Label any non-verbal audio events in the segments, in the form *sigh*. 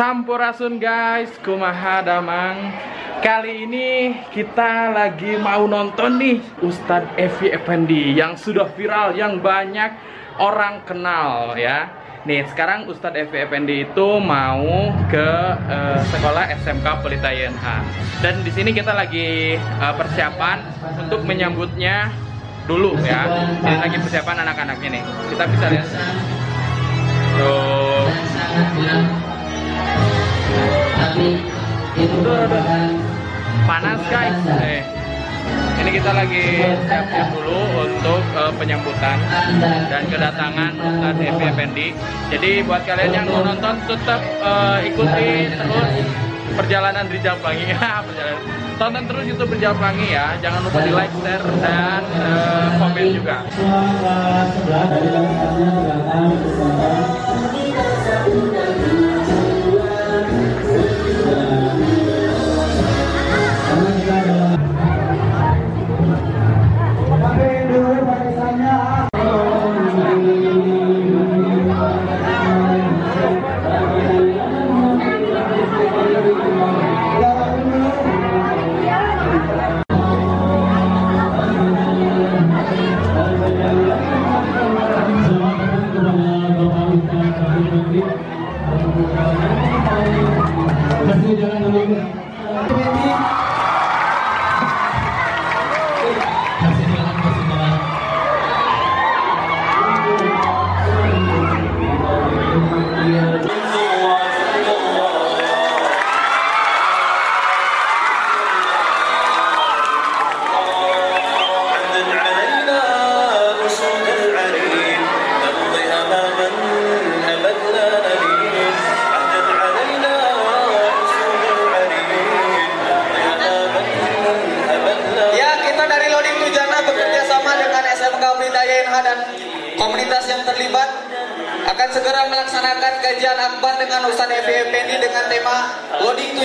Sampurasun guys, kumaha damang. Kali ini kita lagi mau nonton nih Ustadz Evi Effendi yang sudah viral, yang banyak orang kenal ya. Nih sekarang Ustadz Evi Effendi itu mau ke uh, sekolah SMK Pelita YNH Dan di sini kita lagi uh, persiapan untuk menyambutnya dulu ya. Ini lagi persiapan anak-anaknya nih Kita bisa lihat. Tuh itu panas guys. Eh. ini kita lagi siap-siap dulu untuk uh, penyambutan dan kedatangan Ustadz Evi Effendi. Jadi buat kalian yang mau nonton tetap uh, ikuti terus perjalanan Rijal Pelangi. *laughs* Ya perjalanan. Tonton terus YouTube Rijal Pelangi ya. Jangan lupa di like share dan uh, komen juga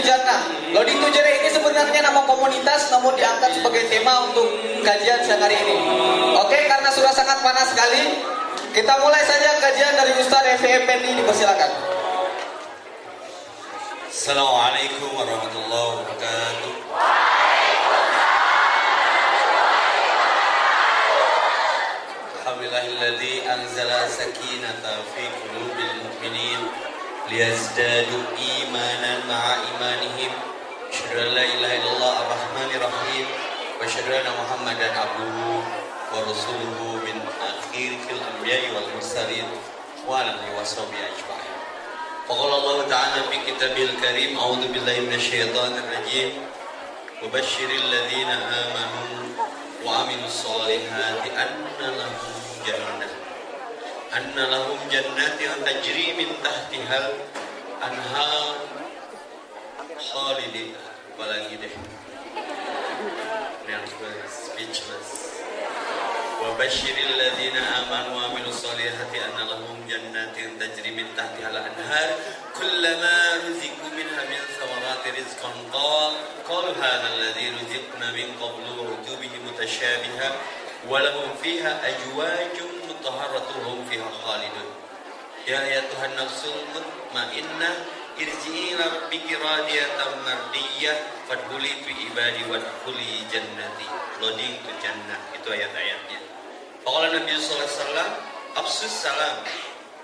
Tujana. Lodi Tujana ini sebenarnya nama komunitas namun diangkat sebagai tema untuk kajian siang hari ini. Oke, karena sudah sangat panas sekali, kita mulai saja kajian dari Ustaz Effendi ini, dipersilakan. Assalamualaikum warahmatullahi wabarakatuh. Alhamdulillahilladzi anzala sakinata fi qulubil mu'minin ليزدادوا إيمانا مع إيمانهم. أشهد أن لا إله إلا الله الرحمن الرحيم. وأشهد أن محمدا عبده ورسوله من أخير الأنبياء والمرسلين وعلى آله وصحبه أجمعين. وقال الله تعالى في كتابه الكريم أعوذ بالله من الشيطان الرجيم. وبشر الذين آمنوا وعملوا الصالحات أن لهم jannah أن لهم جنات تجري من تحتها الأنهار خالدين. apalagi speechless. وبشر الذين آمنوا وعملوا الصالحات أن لهم جنات تجري من تحتها الأنهار كلما رزقوا منها من ثمرات رزقا قال قال هذا الذي رزقنا من قبل وأتوا به متشابها ولهم فيها أجواج mutaharratuhum fiha khalidun. Ya ya Tuhan nafsul mutmainnah irji'i ila rabbiki radiyatan mardiyah fadkhuli fi ibadi wadkhuli jannati. Loading to jannah. Itu ayat-ayatnya. Faqala Nabi sallallahu alaihi wasallam, Absus salam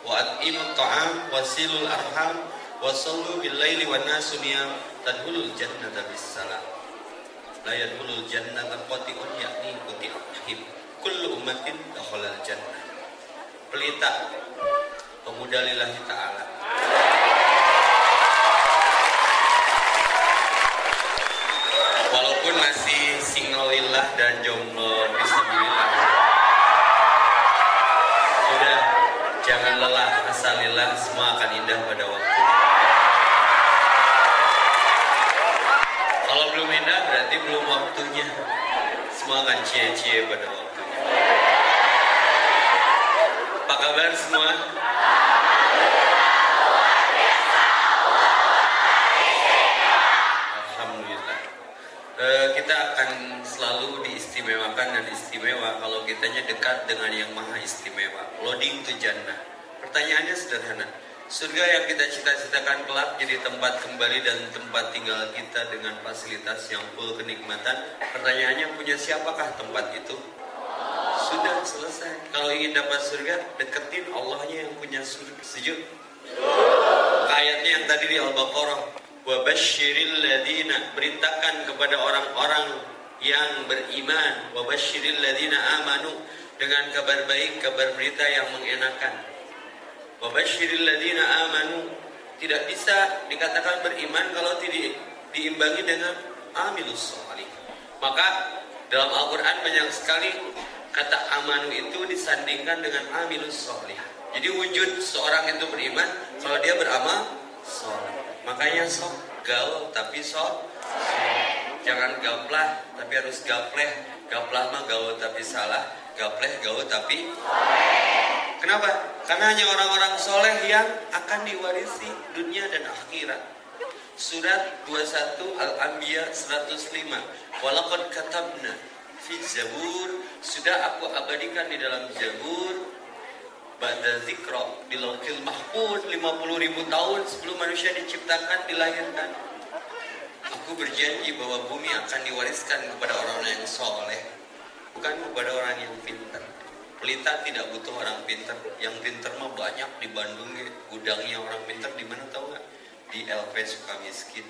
wa at'imut ta'am wa silul arham wa sallu bil laili wan nasu niyam tadkhulul jannata bis salam." La yadkhulul jannata qati'un yakni qati'un rahim kullu ummatin dakhalal jannah pelita pemuda lillahi ta'ala walaupun masih single lillah dan jomblo bismillah sudah jangan lelah asalillah semua akan indah pada waktunya Kalau belum indah berarti belum waktunya. Semua akan cie-cie pada waktunya. Apa kabar semua? Alhamdulillah. E, kita akan selalu diistimewakan dan istimewa kalau kitanya dekat dengan yang maha istimewa. Loading to jannah. Pertanyaannya sederhana. Surga yang kita cita-citakan kelak jadi tempat kembali dan tempat tinggal kita dengan fasilitas yang full kenikmatan. Pertanyaannya punya siapakah tempat itu? Sudah selesai. Kalau ingin dapat surga, deketin Allahnya yang punya surga. Setuju? Ayatnya yang tadi di Al-Baqarah. Wa basyiril ladina. Beritakan kepada orang-orang yang beriman. Wa basyiril ladina amanu. Dengan kabar baik, kabar berita yang mengenakan. Wabashiril ladina amanu tidak bisa dikatakan beriman kalau tidak diimbangi dengan amilus solih. Maka dalam Al-Quran banyak sekali kata amanu itu disandingkan dengan amilus solih. Jadi wujud seorang itu beriman kalau dia beramal soleh. Makanya sok gaul tapi sok jangan gaplah tapi harus gapleh. Gaplah mah gaul tapi salah, gapleh gaul tapi Kenapa? Karena hanya orang-orang soleh yang akan diwarisi dunia dan akhirat. Surat 21 Al-Anbiya 105. Walakad katabna fi Zabur sudah aku abadikan di dalam Zabur Ba'da zikra di Lauhil Mahfuz 50 ribu tahun sebelum manusia diciptakan dilahirkan. Aku berjanji bahwa bumi akan diwariskan kepada orang-orang yang soleh, bukan kepada orang yang pintar. Pelita tidak butuh orang pinter. Yang pinter mah banyak di Bandung ya. Gudangnya orang pinter di mana tahu nggak? Di LP Sukamiskin.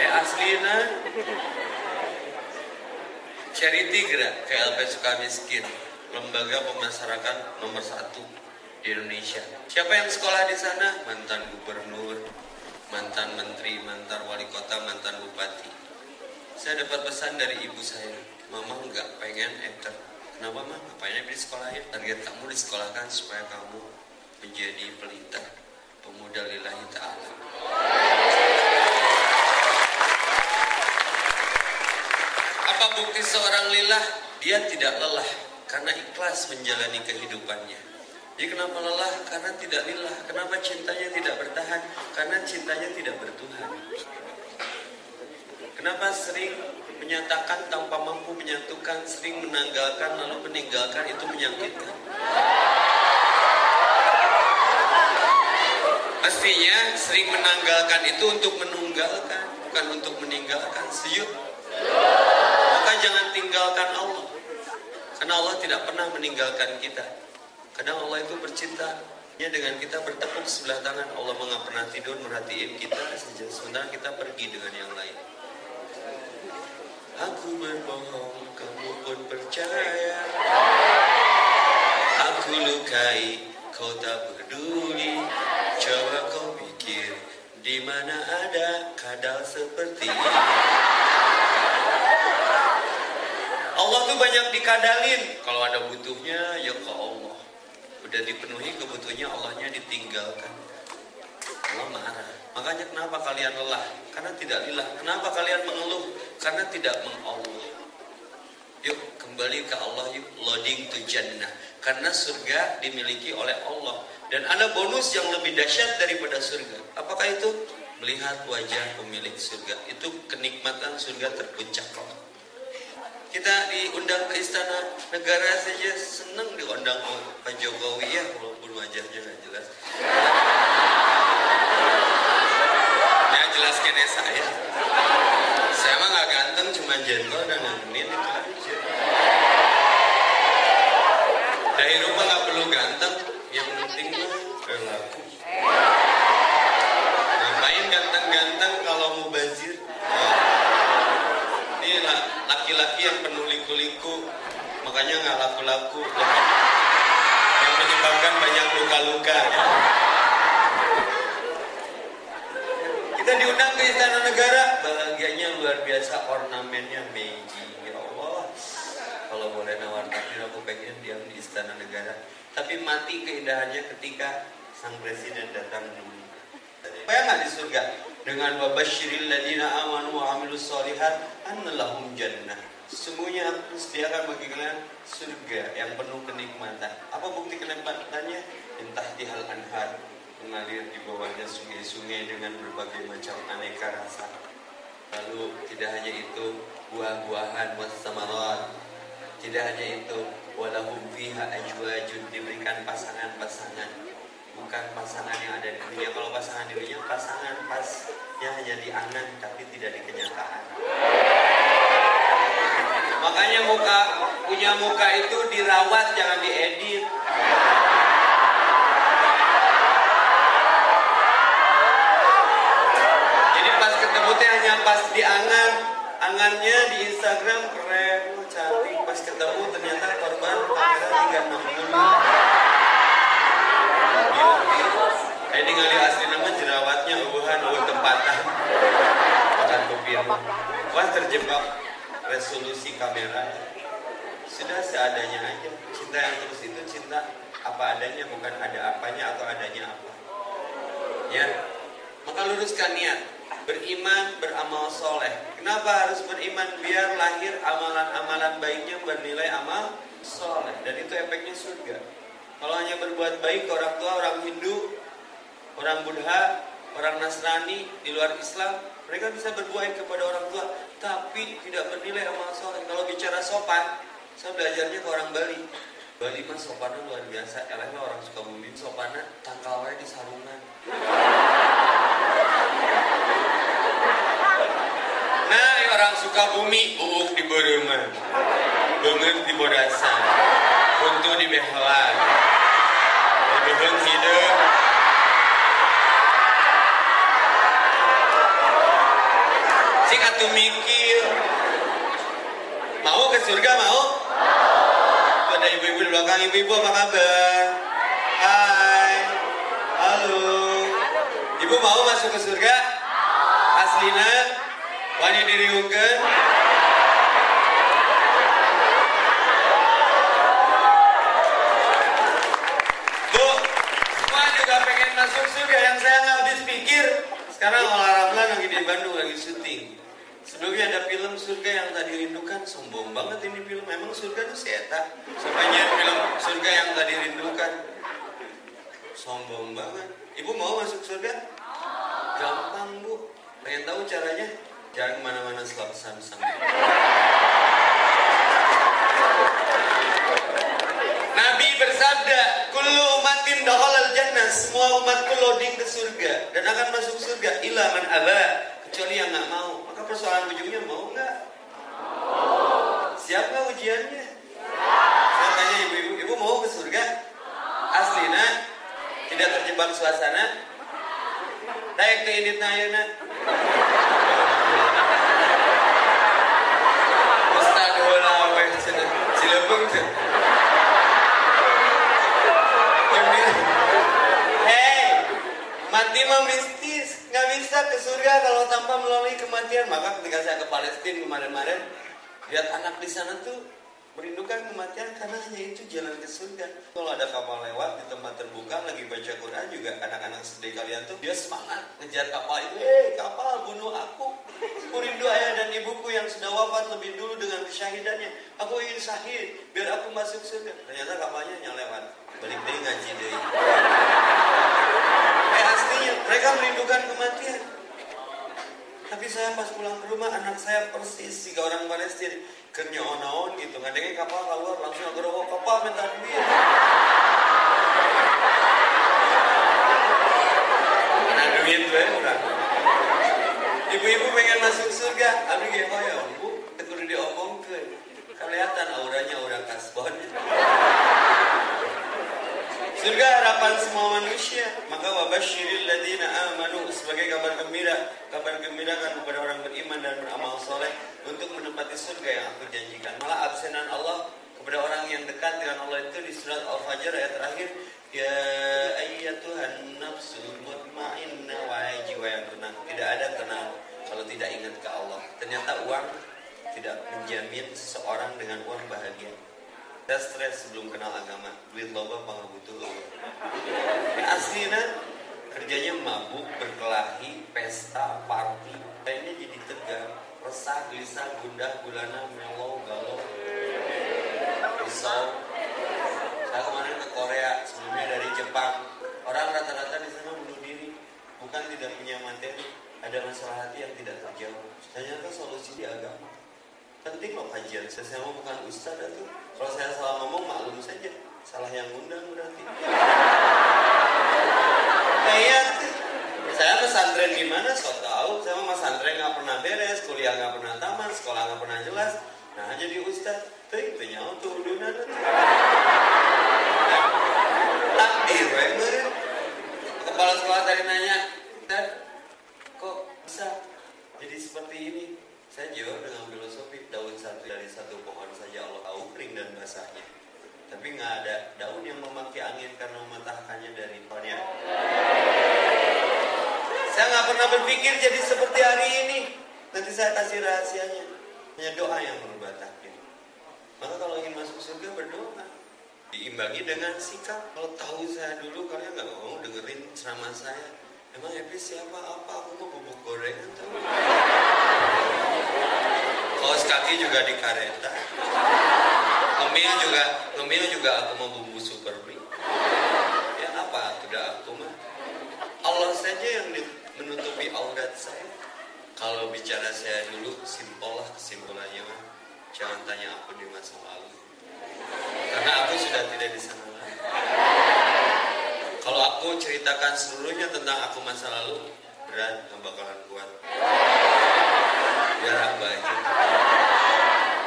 Eh aslinya charity gerak ke LP Sukamiskin. Lembaga pemasyarakat nomor satu di Indonesia. Siapa yang sekolah di sana? Mantan gubernur, mantan menteri, mantan wali kota, mantan bupati. Saya dapat pesan dari ibu saya, mama nggak pengen enter Kenapa mah? Ngapain di sekolah ya? Target kamu disekolahkan supaya kamu menjadi pelita, pemuda lillahi ta'ala. Apa bukti seorang lillah? Dia tidak lelah karena ikhlas menjalani kehidupannya. Jadi kenapa lelah? Karena tidak lillah. Kenapa cintanya tidak bertahan? Karena cintanya tidak bertuhan. Kenapa sering menyatakan tanpa mampu menyatukan, sering menanggalkan lalu meninggalkan itu menyakitkan. Mestinya sering menanggalkan itu untuk menunggalkan, bukan untuk meninggalkan. Setuju? Jangan tinggalkan Allah. Karena Allah tidak pernah meninggalkan kita. Kadang Allah itu bercinta Ya dengan kita bertepuk sebelah tangan Allah nggak pernah tidur merhatiin kita sementara kita pergi dengan yang lain. Aku berbohong, kamu pun percaya Aku lukai, kau tak peduli Coba kau pikir, di mana ada kadal seperti ini Allah tuh banyak dikadalin Kalau ada butuhnya, ya ke Allah Udah dipenuhi kebutuhannya, Allahnya ditinggalkan Allah marah Makanya kenapa kalian lelah? Karena tidak lillah. Kenapa kalian mengeluh? Karena tidak mengallah. Yuk kembali ke Allah yuk loading to jannah. Karena surga dimiliki oleh Allah dan ada bonus yang lebih dahsyat daripada surga. Apakah itu? Melihat wajah pemilik surga. Itu kenikmatan surga terpuncak. Kita diundang ke istana negara saja senang diundang Pak Jokowi. Ya walaupun wajahnya nggak jelas. jelas kene saya. Saya mah nggak ganteng cuma gentle dan ngenin itu aja. Dari rumah nggak perlu ganteng. Yang penting mah perilaku ngapain ganteng-ganteng kalau mau banjir nah, ini laki-laki yang penuh liku-liku makanya nggak laku-laku yang menyebabkan banyak luka-luka. Kita diundang ke istana negara, bahagianya luar biasa, ornamennya Meiji. Ya Allah, kalau boleh nawar takdir aku pengen diam di istana negara. Tapi mati keindahannya ketika sang presiden datang dulu. Bayang di surga? Dengan wabashiril ladina amanu wa amilus solihat annalahum jannah. Semuanya aku sediakan bagi kalian surga yang penuh kenikmatan. Apa bukti kenikmatannya? Entah di hal anhar, mengalir di bawahnya sungai-sungai dengan berbagai macam aneka rasa. Lalu tidak hanya itu buah-buahan samarat. Tidak hanya itu walahum fiha ajwajun diberikan pasangan-pasangan bukan pasangan yang ada di dunia. Kalau pasangan di dunia, pasangan pas yang hanya diangan tapi tidak di kenyataan. Makanya muka punya muka itu dirawat jangan diedit. Jadi pas ketemu teh hanya pas diangan, angannya di Instagram keren, oh, cantik. Pas ketemu ternyata korban kamera 360. Ini ngali asli nama jerawatnya ubuhan ubuh tempatan. Makan kupir. Wah terjebak resolusi kamera. Sudah seadanya aja. Cinta yang terus itu cinta apa adanya bukan ada apanya atau adanya apa. Ya, maka luruskan niat. Beriman, beramal soleh. Kenapa harus beriman? Biar lahir amalan-amalan baiknya bernilai amal soleh. Dan itu efeknya surga. Kalau hanya berbuat baik ke orang tua, orang Hindu, orang Buddha, orang Nasrani di luar Islam, mereka bisa berbuat kepada orang tua, tapi tidak bernilai amal soleh. Kalau bicara sopan, saya belajarnya ke orang Bali. Bali mah sopannya luar biasa. Elehnya orang suka bumi sopannya tangkal di sarungan. Nah, orang suka bumi buuk di bereman, banget di bodasan, untuk di behelan, beheun hidup. Sing atuh mikir, mau ke surga mau? Ada ibu-ibu di belakang ibu-ibu apa kabar? Hai, halo. Ibu mau masuk ke surga? Aslina, wani juga pengen masuk surga yang saya nggak habis pikir. Sekarang olahraga lagi di Bandung lagi syuting. Sebelumnya ada film surga yang tadi rindukan sombong banget ini film. Emang surga itu seta. Sampai film surga yang tadi rindukan. Sombong banget. Ibu mau masuk surga? Gampang bu. Pengen tahu caranya? Jangan ke mana-mana setelah pesan-pesan. Nabi bersabda, "Kullu umatin dakhalal jannah." Semua umatku loading ke surga masuk surga ila man aba, kecuali yang nggak mau. Maka persoalan ujungnya mau nggak? Siap nggak ujiannya? Saya tanya ibu-ibu, ibu mau ke surga? Asli nak? Tidak terjebak suasana? Dayak ke ini nak? Ustaz heula weh cenah. Hei, mati mah mistis, nggak bisa ke surga kalau tanpa melalui kematian. Maka ketika saya ke Palestina kemarin-kemarin, lihat anak di sana tuh merindukan kematian karena hanya itu jalan ke surga. Kalau ada kapal lewat di tempat terbuka lagi baca Quran juga anak-anak sedih kalian tuh dia semangat ngejar kapal itu. Hei kapal bunuh aku. Aku rindu ayah dan ibuku yang sudah wafat lebih dulu dengan kesyahidannya. Aku ingin syahid biar aku masuk surga. Ternyata kapalnya hanya lewat. Balik deh ngaji deh. Eh aslinya mereka merindukan kematian. Tapi saya pas pulang ke rumah anak saya persis tiga orang Palestina kerja onaon gitu ngadengin kapal keluar langsung ngerowo kapal minta duit. Mana duit gue orang. Ibu-ibu pengen masuk surga, abdi ge hoyong, Bu. Teu kudu diomongkeun. Kelihatan auranya aura kasbon. Surga harapan semua manusia. Maka wabasyiril ladina amanu sebagai kabar gembira, kabar gembira kan kepada orang beriman dan beramal soleh untuk menempati surga yang aku janjikan. Malah absenan Allah kepada orang yang dekat dengan Allah itu di surat Al-Fajr ayat terakhir Ya ayyatuhan nafsul mutmainnah wahai jiwa yang tenang Tidak ada tenang kalau tidak ingat ke Allah Ternyata uang tidak menjamin seseorang dengan uang bahagia Saya stres sebelum kenal agama. Duit loba panggil butuh ya, Aslinya kerjanya mabuk, berkelahi, pesta, party. Kayaknya jadi tegang. Resah, gelisah, gundah, gulana, melo, galau Risau. Saya kemarin ke Korea Sebelumnya dari Jepang. Orang rata-rata di sana bunuh diri. Bukan tidak punya materi. Ada masalah hati yang tidak terjawab. Ternyata solusi di agama Penting loh kajian. Saya mau bukan ustaz itu Kalau saya salah ngomong maklum saja. Salah yang ngundang berarti. Kayak saya pesantren gimana? So tahu. Saya mah pesantren nggak pernah beres kuliah nggak pernah tamat sekolah nggak pernah jelas. Nah jadi ustad tuh itu nyawa tuh udunan takdir kepala sekolah tadi nanya dan kok bisa jadi seperti ini? Saya jawab dengan filosofi daun satu dari satu pohon saja Allah tahu kering dan basahnya. Tapi nggak ada daun yang memaki angin karena mematahkannya dari pohonnya. Saya nggak pernah berpikir jadi seperti hari ini. Nanti saya kasih rahasianya. Hanya doa yang merubah takdir. Maka kalau ingin masuk surga berdoa. Diimbangi dengan sikap. Kalau tahu saya dulu kalian nggak mau dengerin ceramah saya. Emang happy siapa? Apa? Aku mau bubuk gorengan tuh kaos kaki juga di kareta ngemil juga ngemil juga aku mau bumbu super beli ya apa tidak aku mah? Allah saja yang menutupi aurat saya. Kalau bicara saya dulu simpel lah kesimpulannya jangan tanya aku di masa lalu. Karena aku sudah tidak di sana kalau aku ceritakan seluruhnya tentang aku masa lalu berat nggak bakalan kuat. Biar aku aja.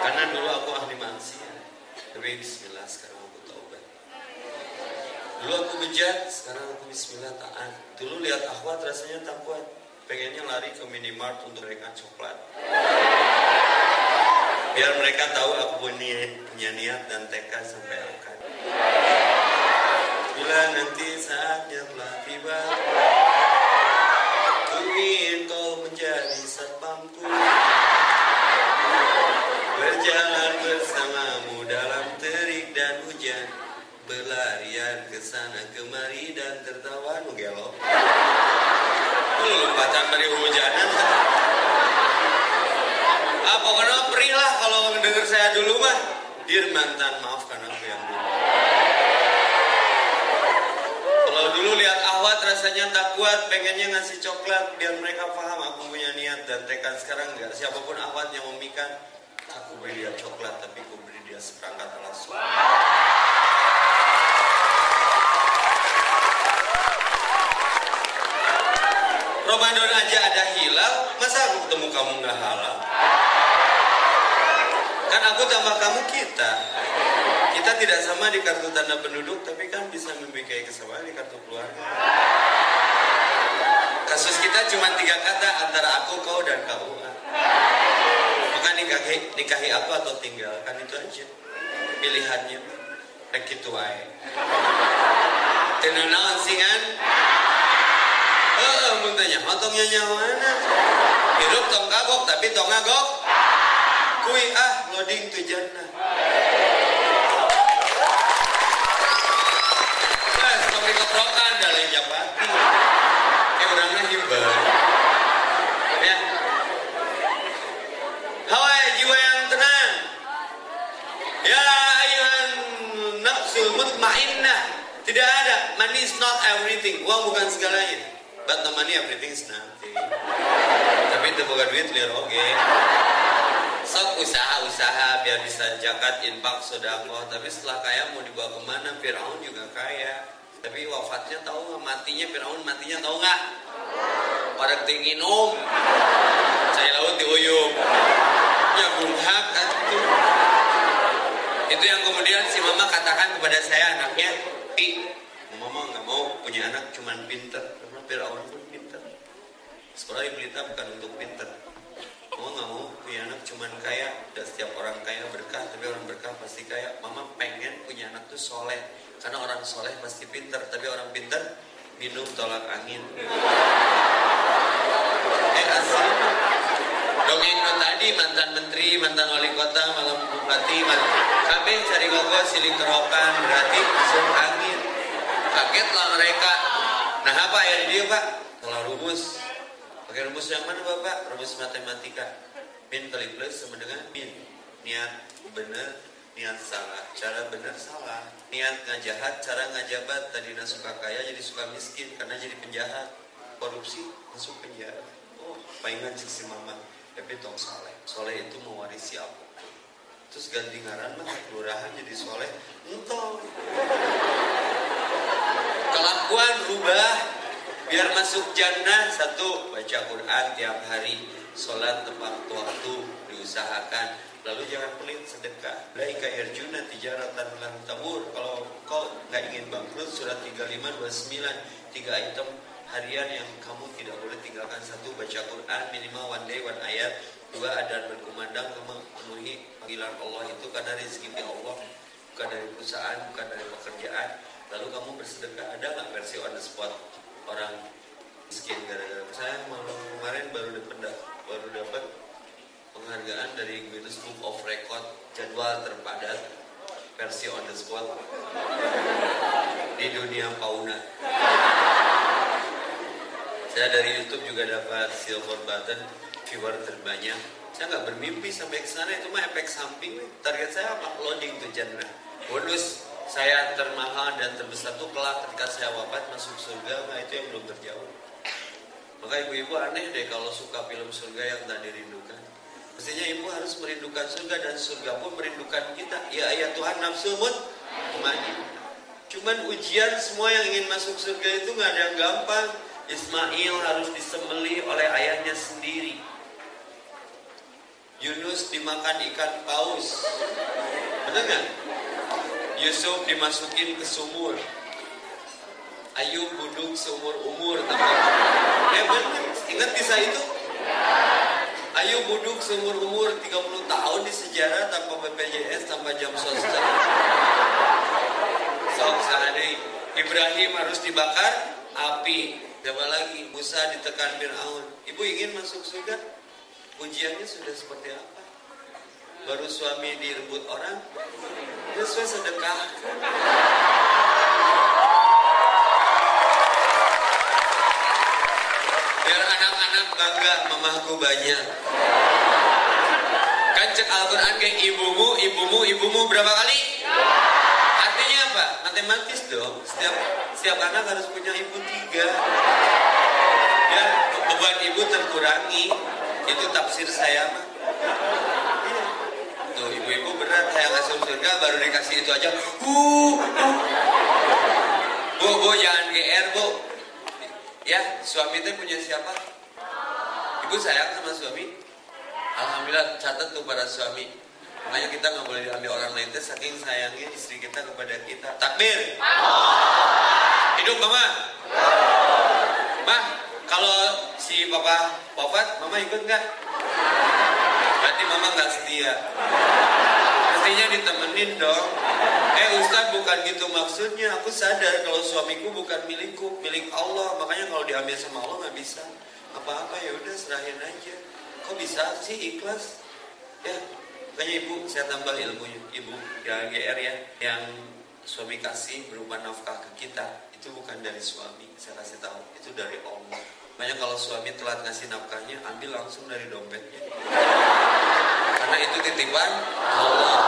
Karena dulu aku ahli maksiat tapi bismillah sekarang aku taubat. Dulu aku bejat sekarang aku bismillah taat. Dulu lihat akhwat rasanya tak kuat. Pengennya lari ke minimart untuk mereka coklat. Biar mereka tahu aku punya, punya niat dan tekad sampai akad. Bila nanti saatnya telah tiba ku ingin kau menjadi satpamku Berjalan bersamamu dalam terik dan hujan Berlarian ke sana kemari dan tertawa nu gelo Lu lompatan dari hujanan Ah pokoknya perih lah kalau denger saya dulu mah Dir mantan maafkan aku yang dulu Kalau dulu lihat ahwat rasanya tak kuat, pengennya ngasih coklat biar mereka paham aku punya niat dan tekad sekarang enggak. Siapa pun ahwat yang memikan, aku beri dia coklat tapi aku beri dia seperangkat alas suami. Ramadan aja ada hilal, masa aku ketemu kamu nggak halal? Kan aku tambah kamu kita. Kita tidak sama di kartu tanda penduduk, tapi kan bisa membikai kesamaan di kartu keluarga. Kasus kita cuma tiga kata antara aku, kau, dan kau. Bukan nikahi, nikahi aku atau tinggalkan itu aja. Pilihannya. Rek itu wae. Tenunaon singan? Eh, mun tanya, otongnya nyawana. Hidup tong kagok, tapi tong ngagok. Kui ah, loading tu jannah. Nah, tong dikeprokan dari japati. Eh, orangnya hibah. Ya. Hawai jiwa yang tenang. Ya ayuhan nafsul mutmainnah. Tidak ada. Money is not everything. Uang bukan segalanya. But the money everything is nothing. Tapi itu bukan duit liar oke. Sok usaha-usaha biar bisa jakat infak sodako. Tapi setelah kaya mau dibawa ke mana? Fir'aun juga kaya. Tapi wafatnya tahu nggak? Matinya Fir'aun matinya tahu nggak? Pada tinggi minum. Saya laut diuyup. Ya bunghak kan itu. Itu yang kemudian si mama katakan kepada saya anaknya, Pi, mama nggak mau punya anak cuman pinter. Karena Fir'aun pun pinter. Sekolah di Pelita bukan untuk pinter. Mama nggak mau punya anak cuman kaya. Dan setiap orang kaya berkah, tapi orang berkah pasti kaya. Mama pengen punya anak tuh soleh. Karena orang soleh pasti pinter, tapi orang pinter minum tolak angin. Eh asli dongeng nu tadi mantan menteri, mantan wali kota, malam bupati, man- kabeh cari gogo siling kerokan berarti masuk angin. Kagetlah mereka. Nah apa ya di dia pak? Kalau rumus, pakai rumus yang mana bapak? Rumus matematika. Min kali plus sama dengan min. Niat bener, niat salah. Cara bener salah. Niat ngajahat, cara ngajabat. Tadi suka kaya jadi suka miskin karena jadi penjahat. Korupsi masuk penjara. Oh, palingan si mama tapi tong soleh soleh itu mewarisi apa terus ganti ngaran mah kelurahan jadi soleh entong kelakuan rubah biar masuk jannah satu baca Quran tiap hari sholat tepat waktu diusahakan. Lalu jangan pelit sedekah. Laika yarjuna tijaratan lan tabur. Kalau kau nggak ingin bangkrut surat 35 29 tiga item harian yang kamu tidak boleh tinggalkan. Satu baca Quran minimal one day one ayat. Dua ada berkumandang memenuhi panggilan Allah. Itu karena rezeki Allah bukan dari perusahaan bukan dari pekerjaan. Lalu kamu bersedekah. Ada nggak versi on the spot orang miskin gara-gara saya kemarin baru dapat baru dapat penghargaan dari Guinness Book of Record jadwal terpadat versi on the spot di dunia fauna saya dari YouTube juga dapat silver button viewer terbanyak. Saya nggak bermimpi sampai ke sana itu mah efek samping target saya apa? Loading tuh jannah bonus saya termahal dan terbesar tuh kelak ketika saya wafat masuk surga nah itu yang belum terjawab maka ibu-ibu aneh deh kalau suka film surga yang tak dirindukan. Mestinya ibu harus merindukan surga dan surga pun merindukan kita. Ya ayat Tuhan nafsu mut cuman ujian semua yang ingin masuk surga itu nggak ada yang gampang. Ismail harus disembeli oleh ayahnya sendiri. Yunus dimakan ikan paus. Benar nggak Yusuf dimasukin ke sumur. Ayub buduk seumur umur tanpa eh benar ingat kisah itu? Ayub buduk seumur umur 30 tahun di sejarah tanpa BPJS tanpa jam sosial sok sehari. Ibrahim harus dibakar api. Siapa lagi Musa ditekan Fir'aun. Ibu ingin masuk surga? Ujiannya sudah seperti apa baru suami direbut orang sesuai sedekah. Biar anak-anak bangga mamaku banyak. Kan cek Al-Quran kayak ibumu, ibumu, ibumu berapa kali? artinya apa? matematis dong. Setiap setiap anak harus punya ibu tiga. Biar beban ibu terkurangi. Itu tafsir saya mah ibu-ibu berat saya ngasih surga baru dikasih itu aja. Uh, bu. Bu jangan gr bu. Ya suami teh punya siapa? Ibu sayang sama suami? Alhamdulillah catat tuh para suami. Makanya kita nggak boleh diambil orang lain teh saking sayangnya istri kita kepada kita. Takbir. Hidup mama. Mah kalau si papa wafat mama ikut nggak? Berarti mama nggak setia mestinya ditemenin dong. Eh Ustaz bukan gitu maksudnya. Aku sadar kalau suamiku bukan milikku milik Allah. Makanya kalau diambil sama Allah nggak bisa. Apa-apa ya udah serahin aja. Kok bisa sih ikhlas? Ya makanya ibu saya tambah ilmunya. Ibu ya GR ya. Yang suami kasih berupa nafkah ke kita itu bukan dari suami. Saya kasih tahu itu dari Allah makanya kalau suami telat ngasih nafkahnya ambil langsung dari dompetnya. Karena itu titipan Allah.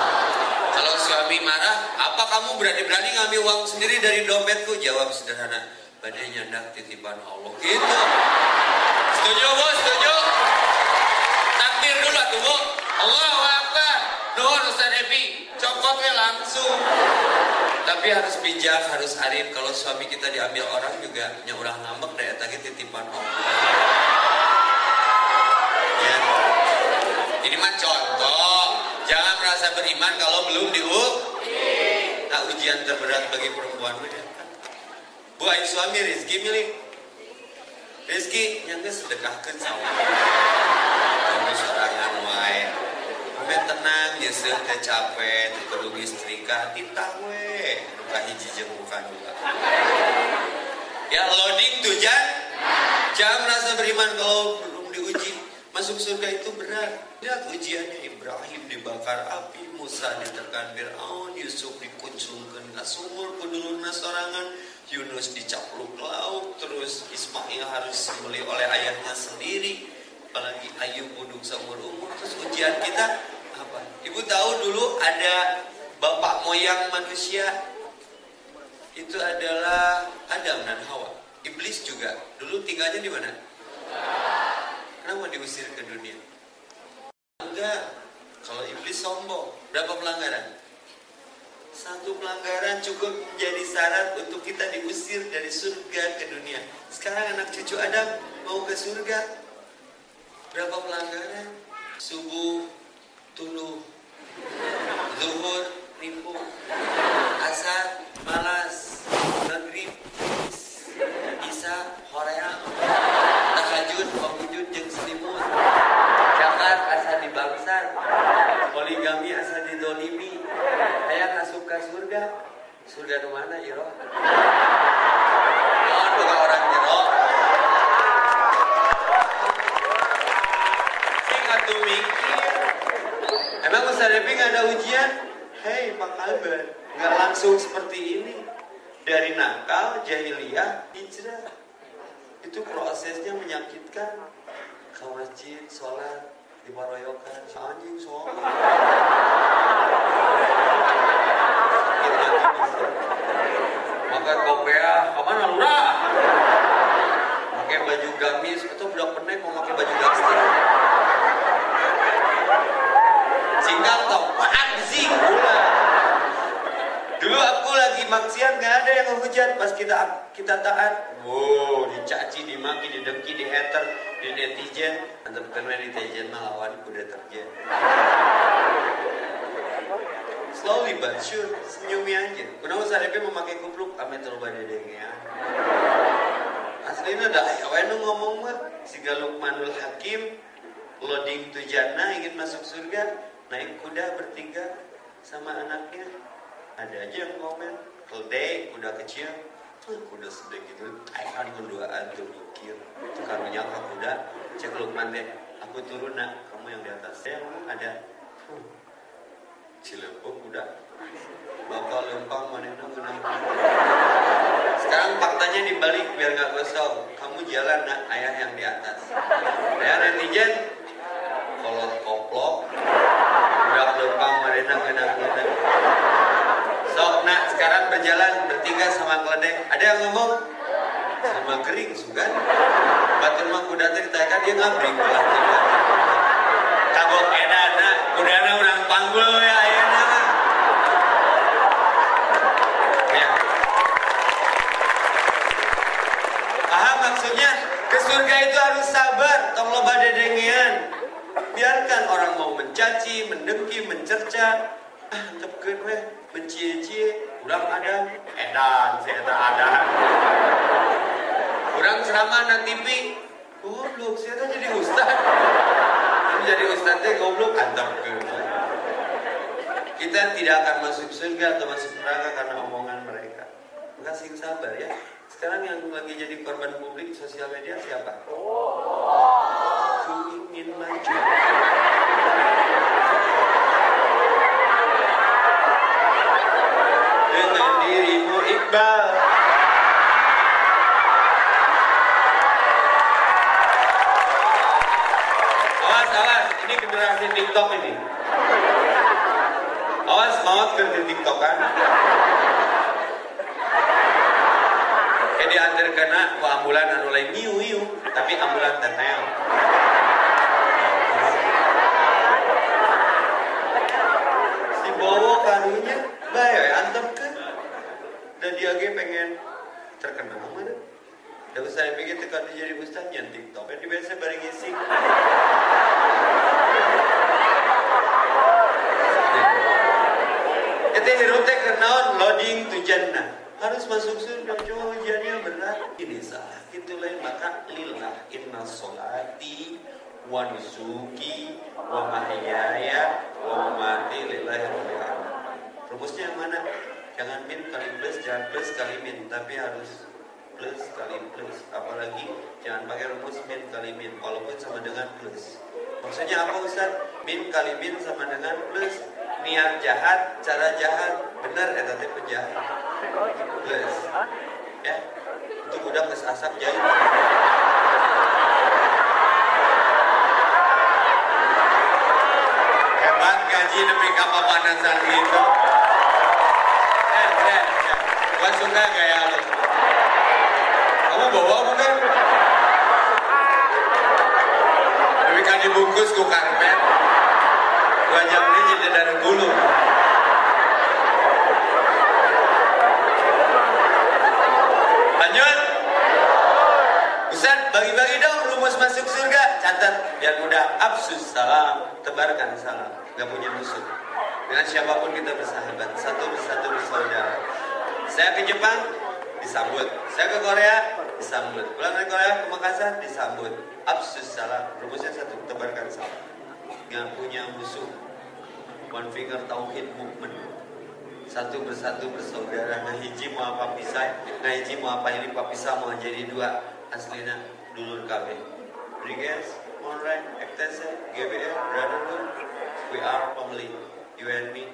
Kalau suami marah apa kamu berani-berani ngambil uang sendiri dari dompetku? Jawab sederhana badai nyandak titipan Allah. Gitu. Setuju bu setuju? Takbir dulu tuh bu Allah Akbar. Nuhun Ustaz Epi langsung tapi harus bijak harus arif. Kalau suami kita diambil orang juga ulah ngambek deh tadi titipan Allah ya. Ini mah contoh. Jangan merasa beriman kalau belum diuk. Nah ujian terberat bagi perempuan ya. Bu ayo suami Rizki milih. Rizki yang sedekahkan sama kamu sorangan wae Ame tenang nyesel teh capek. Teh kudu istrika titah we duka hiji jeung bukan dua. Ya loading tuh Jan. Jangan merasa beriman kalau belum diuji. Masuk surga itu berat. Lihat ujiannya Ibrahim dibakar api Musa diterkan Fir'aun Yusuf dikuncungkan ke sumur kuduluna sorangan Yunus dicapluk laut terus Ismail harus dibeli oleh ayahnya sendiri. Apalagi Ayub buduk seumur umur terus ujian kita ibu tahu dulu ada bapak moyang manusia itu adalah Adam dan Hawa iblis juga dulu tinggalnya di mana kenapa diusir ke dunia enggak Kalau iblis sombong, berapa pelanggaran? Satu pelanggaran cukup menjadi syarat untuk kita diusir dari surga ke dunia. Sekarang anak cucu Adam mau ke surga. Berapa pelanggaran? Subuh, tuluh, zuhur, nipu, asar, malas, maghrib, isa, hoream, tahajud, pamujud, jeng selimut, jakat, asa di bangsa, poligami, asa di dolimi, ayah kasuk ke surga, surga di mana, Iro? Oh, bukan orang jero. Emang Ustaz Depi nggak ada ujian? Hei Pak Albert, nggak langsung seperti ini. Dari nakal, jahiliyah, hijrah. Itu prosesnya menyakitkan. Ke masjid, sholat, dibaroyokan, si anjing sholat. Maka kopea, ke mana? Pakai baju gamis, atau budak penek mau pakai baju gangster. Singkat tau, sih? Ulah. Dulu aku lagi maksiat nggak ada yang menghujat pas kita kita taat. Wow, dicaci, dimaki, didengki, di hater, di netizen. Antara bukan netizen mah lawan ku deterjen. Slowly but sure, senyumi aja. Kenapa sarepe memakai kupluk ame telu badedengnya. Aslinya dah, awen ngomong mah si Lukmanul Hakim loading tu jannah ingin masuk surga naik kuda bertiga sama anaknya. Ada aja yang komen keledai kuda kecil. "Tuh, kuda sedang gitu akan menduaan tuh mikir. Karunya ke kuda. Cek Lukman teh aku turun nak. Kamu yang di atas. Saya ada. "Hmm, Cilepo kuda. Bakal lempang mana menang sekarang faktanya dibalik biar nggak gosong. Kamu jalan nak. Ayah yang di atas. Ya netizen kolot koplok udah lempang marina kena kena sok nak sekarang berjalan bertiga sama keledai ada yang ngomong? Sama kering sugan. Batin mah kuda teh ditayakan dia ngabring belah kagok edan nak. Kudana urang panggul ya ya. Maksudnya? Ke surga itu harus sabar, tong loba dedengian. Biarkan orang mau mencaci, mencerca. Ah, tepkeun weh, mencie-cie. Urang ada, edan, saya tak ada. Urang ceramah na TV. Goblok, saya tak jadi ustad. Ini jadi ustad teh goblok, antepkeun. Kita tidak akan masuk surga atau masuk neraka karena omongan mereka. Maka sing sabar ya. Sekarang yang lagi jadi korban publik sosial media siapa? Ku ingin maju. Dengan dirimu Iqbal. Awas, awas. Ini generasi TikTok ini. Awas, maut kerja TikTok kan? Kayak diantar kena ke ambulan anu lain miu miu, tapi ambulan tetel. Si Bowo antepkeun. Dan dia ge pengen terkenal mana? Da usah pikir tekan jadi ustaz nyen TikTok. Kan biasa bareng ngisi. Itu hirup teh kenaon loading to jannah. Harus masuk surga cuma ujiannya berat. Ini salah. Itu lain maka lillah inna solati wa nusuki wa mahyaya wa mamati lillahi rabbil. Rumusnya yang mana? Jangan min kali plus, jangan plus kali min, tapi harus plus kali plus. Apalagi jangan pakai rumus min kali min, walaupun sama dengan plus. Maksudnya apa Ustaz? Min kali min sama dengan plus. Niat jahat, cara jahat, benar ya tadi penjahat. Plus. Ya, itu udah kes asap jahit. Hebat gaji demi kapapanasan itu. Kan suka kayak. Kamu bawa bukan? Tapi kan dibungkus ku karpet. Dua jam ini jadi dari bulu. Lanjut. Ustaz, bagi-bagi dong rumus masuk surga. Catat, biar mudah. Absus salam, tebarkan salam. Gak punya musuh. Dengan siapa pun kita bersahabat, satu persatu bersaudara. Saya ke Jepang, disambut. Saya ke Korea, disambut. Pulang dari Korea ke Makassar, disambut. Absus salam. Rumusnya satu. Tebarkan salam. Gak punya musuh. One finger tauhid movement satu bersatu bersaudara ngahiji mau apa pisah ngahiji mau apa ini pak pisah mau jadi dua aslina dulur KB Briges Monrai Ektese GBR Brotherhood we are family you and me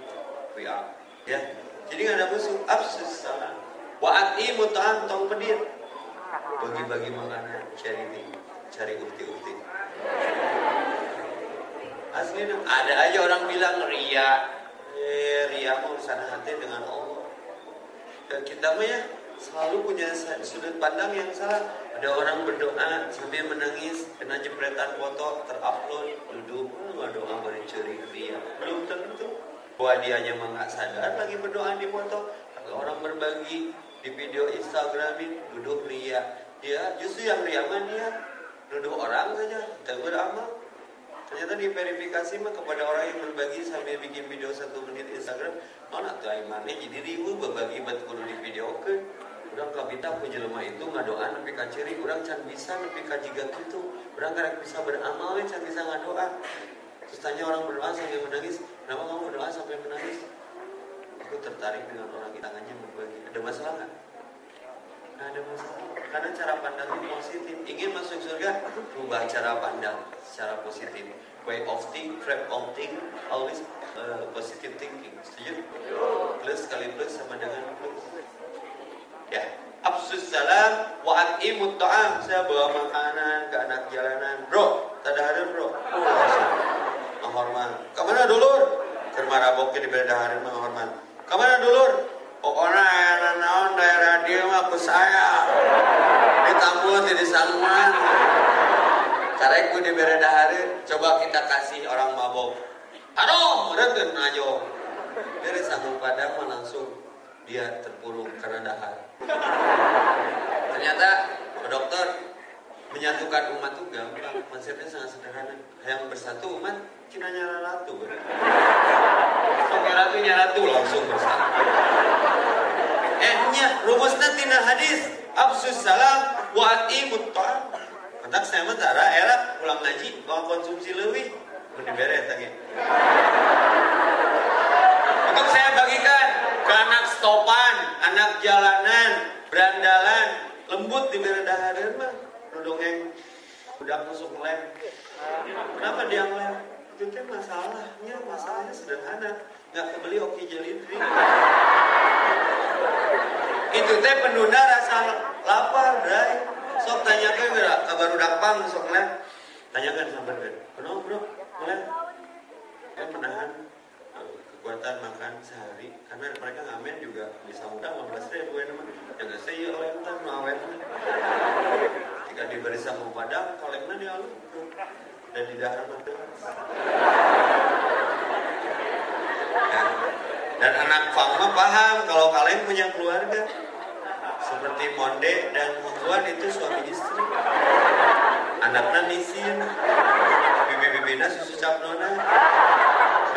we are ya jadi nggak ada musuh absus salah waati mutaan tong pedir. Bagi-bagi makanan charity cari ukti-ukti. Aslinya ada aja orang bilang ria. Eh, ria mau urusan hati dengan Allah. Dan kita mah ya selalu punya sudut pandang yang salah. Ada orang berdoa sambil menangis kena jepretan foto terupload duduk nggak doa mencuri ria belum tentu bahwa dia hanya nggak sadar lagi berdoa di foto. Kalau orang berbagi di video Instagram ini. Duduk ria. Dia justru yang ria mah dia. Duduk orang saja. Tidak beramal. Ternyata diverifikasi mah kepada orang yang berbagi sambil bikin video satu menit Instagram. Mana tuh imannya jadi ribu berbagi buat kudu di video ke. Orang kabita punya lemah itu ngadoa nepi kaciri orang can bisa nepi kajiga gitu. Orang karek bisa beramal can bisa ngadoa terus tanya orang berdoa sambil menangis kenapa kamu berdoa sampai menangis? Aku tertarik dengan orang yang tangannya berbagi ada masalah nggak? Nah, ada masalah. Karena cara pandangnya positif. Ingin masuk surga? Rubah cara pandang secara positif. Way of think crap of think always uh, positive thinking. Setuju? Plus kali plus sama dengan plus. Ya. Absus salam wa at'imut ta'am. Saya bawa makanan ke anak jalanan. Bro tadahareun bro? oh, menghormat. Ke mana dulur? Keur maraboke di beda hari menghormat. Ke mana dulur? Pokoknya enak naon daerah dia mah ku saya ditambut di sangguan karek ku di bereda hari coba kita kasih orang mabok. Aduh regen najo dari sanggup padang langsung dia terpuruk karena dahar. Ternyata dokter menyatukan umat itu gampang konsepnya sangat sederhana. Yang bersatu umat cina nyala ratu Soke *laughs* ratu nyala ratu langsung bersatu. Eh nya rumusnya tina hadis. Absus salam wa atimut ta'am. Saya mah tara era pulang ngaji bawa konsumsi lebih mun dibere tadi untuk saya bagikan ke anak stopan anak jalanan berandalan. Lembut di dahareun mah udah masuk lem kenapa dia ngelem? Itu teh masalahnya masalahnya sederhana. Nggak kebeli oki jelitri itu teh penunda rasa lapar dai sok ke kabar udah pang? Sok lem tanyakan sama dia kenapa bro? Lem saya menahan eh, kekuatan makan sehari. Karena mereka ngamen juga bisa mudah 15 ribu ya teman ya nggak saya lem tak awet ketika diberi sama padang kalemnya dia dan di dalam dan anak Fama paham kalau kalian punya keluarga. Seperti Monde dan Tuan itu suami istri. Anaknya nisin. Bibi-bibina susu capnona.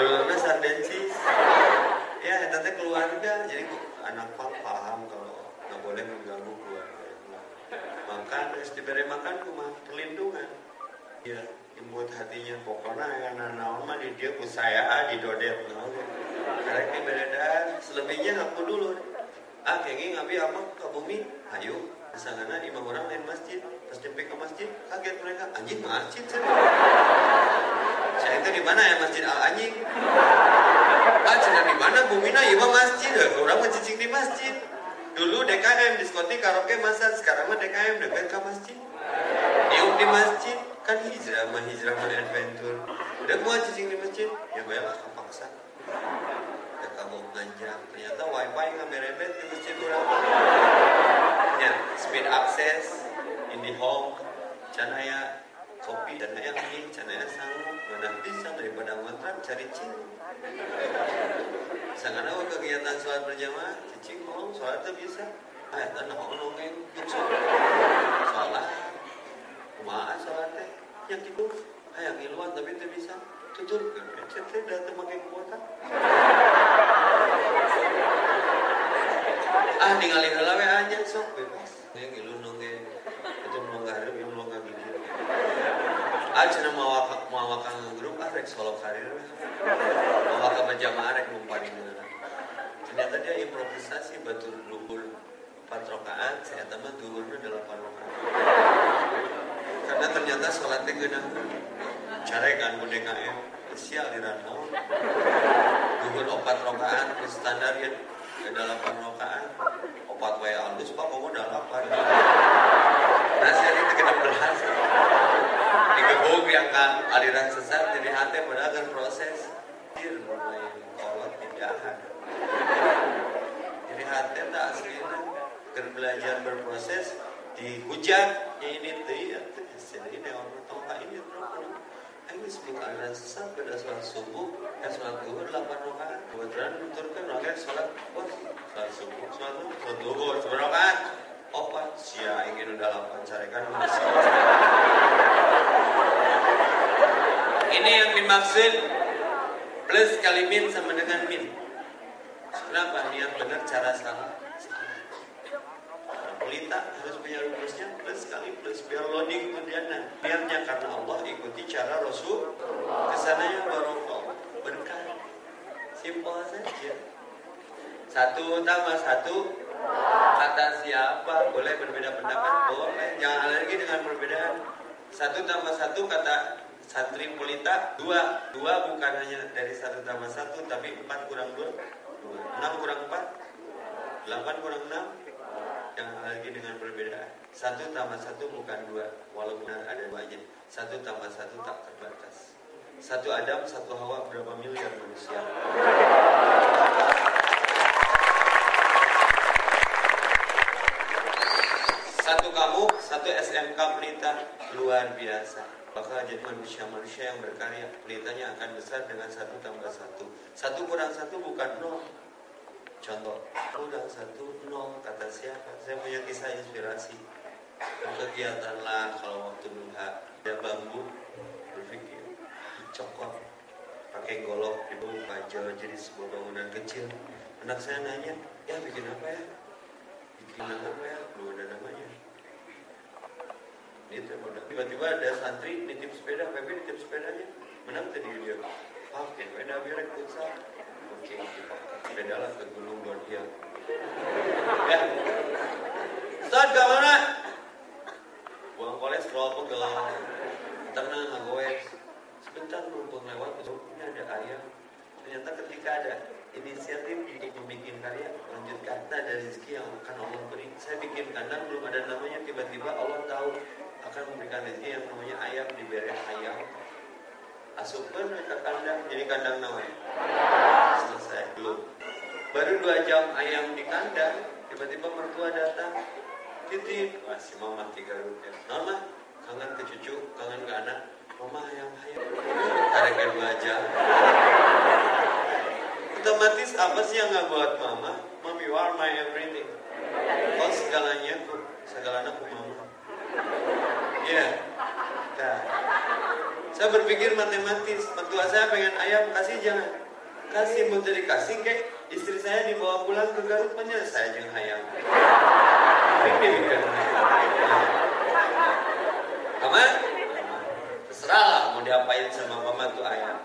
Dulurnya sardensis. Ya itu keluarga. Jadi anak Fam paham kalau nggak boleh mengganggu keluarga makan harus diberi makan cuma perlindungan. Ya imut hatinya pokoknya yang naon mah di dia ku saya di dodet karena ini beda selebihnya aku dulu. Ah kayak ngabi apa ke bumi? Ayo misalnya lima orang lain masjid pas nyampe ke masjid kaget mereka anjing masjid saya itu di mana ya masjid al anjing? Ah cina di mana? Bumi nah iya masjid. Orang mencicing di masjid dulu DKM diskotik karaoke masa sekarang mah DKM dekat ke masjid. Diuk di masjid kan hijrah mah hijrah mah adventure. Udah gua cicing di masjid? Ya baiklah kepaksa. Ya kamu ngajak ternyata wifi nggak berebet di masjid orang. Ya speed access in the home canaya kopi dan ayam ini canaya sanggup mana bisa daripada ngontrak cari cing sangat awal kegiatan sholat berjamaah cicing ngomong sholat itu bisa ah itu nah ngomongin sholat. Kumaha salat teh? Yang kitu hayang iluan tapi teu bisa. Tuturkeun ecet teh datang kuota. Ah ningali heula we aja sok bebas. Yang ah cenah mau mau grup ah rek solo karir. Mau ka berjamaah rek mumpari ternyata dia improvisasi batu luhur empat rakaat saya tambah turunnya delapan rakaat karena ternyata sholatnya gede carekan boneka em sial di ranau duhur opat rakaat standar ya delapan rakaat opat waya alus pak mau delapan nah saya itu kena berhasil digebuk yang kan aliran sesat jadi hati padahal kan proses mulai kolot ada jadi hati tak aslinya belajar berproses. Dihujat ya ini tuh ya ini orang tahu ini ini sebelum aliran sesat pada sholat subuh dan sholat duhur delapan rakaat. Kebetulan nuturkan rakaat sholat wah sholat subuh sholat duhur sholat duhur opat. Sia ingin udah delapan carikan ini yang dimaksud plus kali min sama dengan min. Kenapa? Niat benar cara salah pelita harus punya rumusnya plus kali plus. Biar loading tujuannya biarnya karena Allah ikuti cara Rasul. Ke sananya barokah berkah. Simpel saja. Satu tambah satu kata siapa? Boleh berbeda pendapat? Boleh. Jangan alergi dengan perbedaan. Satu tambah satu kata santri pelita dua. Dua bukan hanya dari satu tambah satu tapi empat kurang dua. Dua. Enam kurang empat? Delapan kurang enam? Yang lagi dengan perbedaan. Satu tambah satu bukan dua, walaupun ada banyak. Satu tambah satu tak terbatas. Satu Adam, satu Hawa, berapa miliar manusia? Satu kamu, satu SMK pelita, luar biasa. Bakal jadi manusia-manusia yang berkarya. Pelitanya akan besar dengan satu tambah satu. Satu kurang satu bukan nol. Contoh, udah satu nol kata siapa? Saya punya kisah inspirasi. Kegiatan lah kalau waktu duha ada bambu berpikir cokot pakai golok ibu pajal jadi sebuah bangunan kecil. Anak saya nanya, ya bikin apa ya? Bikin apa ya? Itu tiba-tiba ada santri nitip sepeda, Pepe nitip sepedanya. Menang tadi dia, pakai sepeda biar futsal. Oke, sepeda lah ke gunung Bordia. Ya, Ustaz ke mana? Buang kolesterol pegel. Tenang, agoes. Sebentar numpuk lewat, ini ada ayam. Ternyata ketika ada inisiatif untuk membuat karya, lanjutkan ada rezeki yang akan Allah beri. Saya bikin kandang belum ada namanya, tiba-tiba Allah tahu akan memberikan rezeki yang namanya ayam diberi ayam. Asupkan ke kandang, jadi kandang namanya. Selesai, belum. Baru dua jam ayam di kandang, tiba-tiba mertua datang, titip, masih mama tiga rupiah. Mama, kangen ke cucu, kangen ke anak, mama ayam ayam. Tarik dua jam. Otomatis apa sih yang nggak buat mama? Are my everything. Oh segalanya, segalanya aku mama. Ya, nah. Saya berpikir matematis, mertua saya pengen ayam, kasih jangan. Kasih, mau jadi kasih kayak istri saya dibawa pulang ke Garut mana saya yang ayam. Pikir kan. Mama, terserah lah mau diapain sama mama tuh ayam.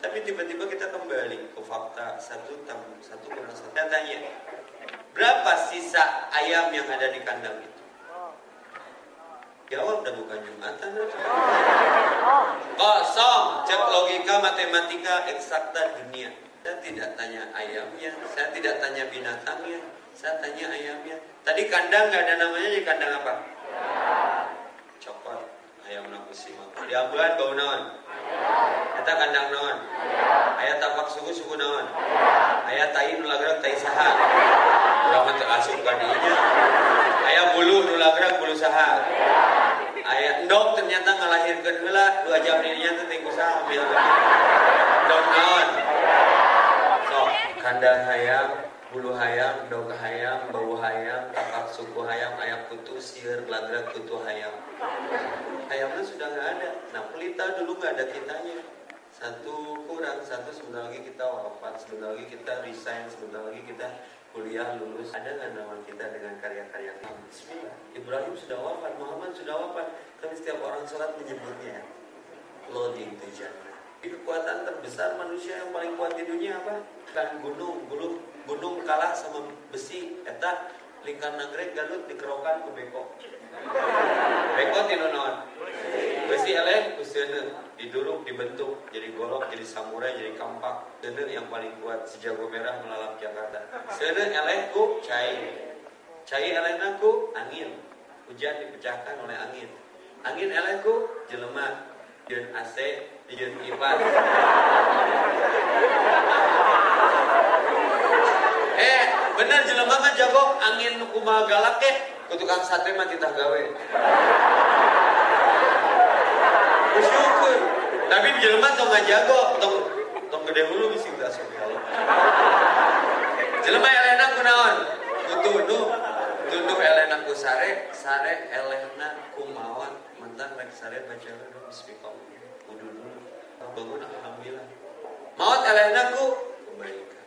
Tapi tiba-tiba kita kembali ke fakta satu tambah satu kurang satu. Saya tanya, berapa sisa ayam yang ada di kandang itu? Jawab dan bukan Jumatan. Kosong, cek logika matematika eksakta dunia. Saya tidak tanya ayamnya, saya tidak tanya binatangnya, saya tanya ayamnya. Tadi kandang nggak ada namanya di kandang apa? Cokot, ayam nakusi. Di ambulan bau naon? Eta kandang naon? Ayat tapak suku suku naon? Ayat tai nulagrak tai saha? Urang teu asup ka dinya. Ayam bulu nulagrak bulu saha? Ayat ndok ternyata ngalahirkeun heula dua jam dirinya teh tingku saha ambil. Ndok naon? So, kandang ayam bulu hayam, dog hayam, bau hayam, tapak suku hayam, ayam kutu, sihir, gelagrak kutu hayam. Hayamnya sudah nggak ada. Nah pelita dulu nggak ada kitanya. Satu kurang, satu sebentar lagi kita wafat, sebentar lagi kita resign, sebentar lagi kita kuliah lulus. Ada nggak nama kita dengan karya-karya kami? Bismillah. Ibrahim sudah wafat, Muhammad sudah wafat. Tapi setiap orang sholat menyebutnya loading to jannah. Kekuatan terbesar manusia yang paling kuat di dunia apa? Kan gunung, gunung gunung kalah sama besi eta lingkar nagrek galut dikerokan ke beko beko tino naon besi eleh useuneu diduruk dibentuk jadi golok jadi samurai jadi kampak. Seuneu yang paling kuat sejago merah melalap Jakarta. Ku cai cai elehna ku angin. Hujan dipecahkan oleh angin. Angin eleh ku jelema jeung AC jeung kipas. Eh bener jelema mah jago? Angin kumaha galak ke ku tukang sate mah titah gawe bersyukur tapi jelema tong jago tong tong gede hulu bisi tak sok jelema elena kunaon. Kutundu tundu elena ku sare elena kumawan mantan rek sare baca dulu bismillah kudu dulu bangun alhamdulillah. Maut elena ku kebaikan.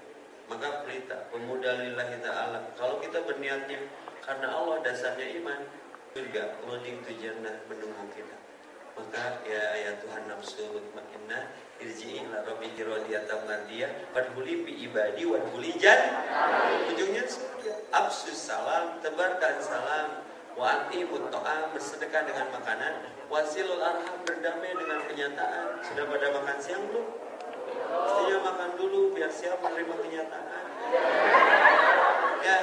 Maka pelita pemuda lillahi ta'ala kalau kita berniatnya karena Allah dasarnya iman surga loading to jannah menunggu kita maka ya ya Tuhan nafsu mutmainnah irji'i ila rabbiki radiyatan mardiyah wadhuli bi ibadi wadhuli jan ujungnya absus salam tebarkan salam. Wa anti mutta'am bersedekah dengan makanan. Wasilul arham berdamai dengan kenyataan. Sudah pada makan siang belum? Mestinya makan dulu biar siap menerima kenyataan. Ya,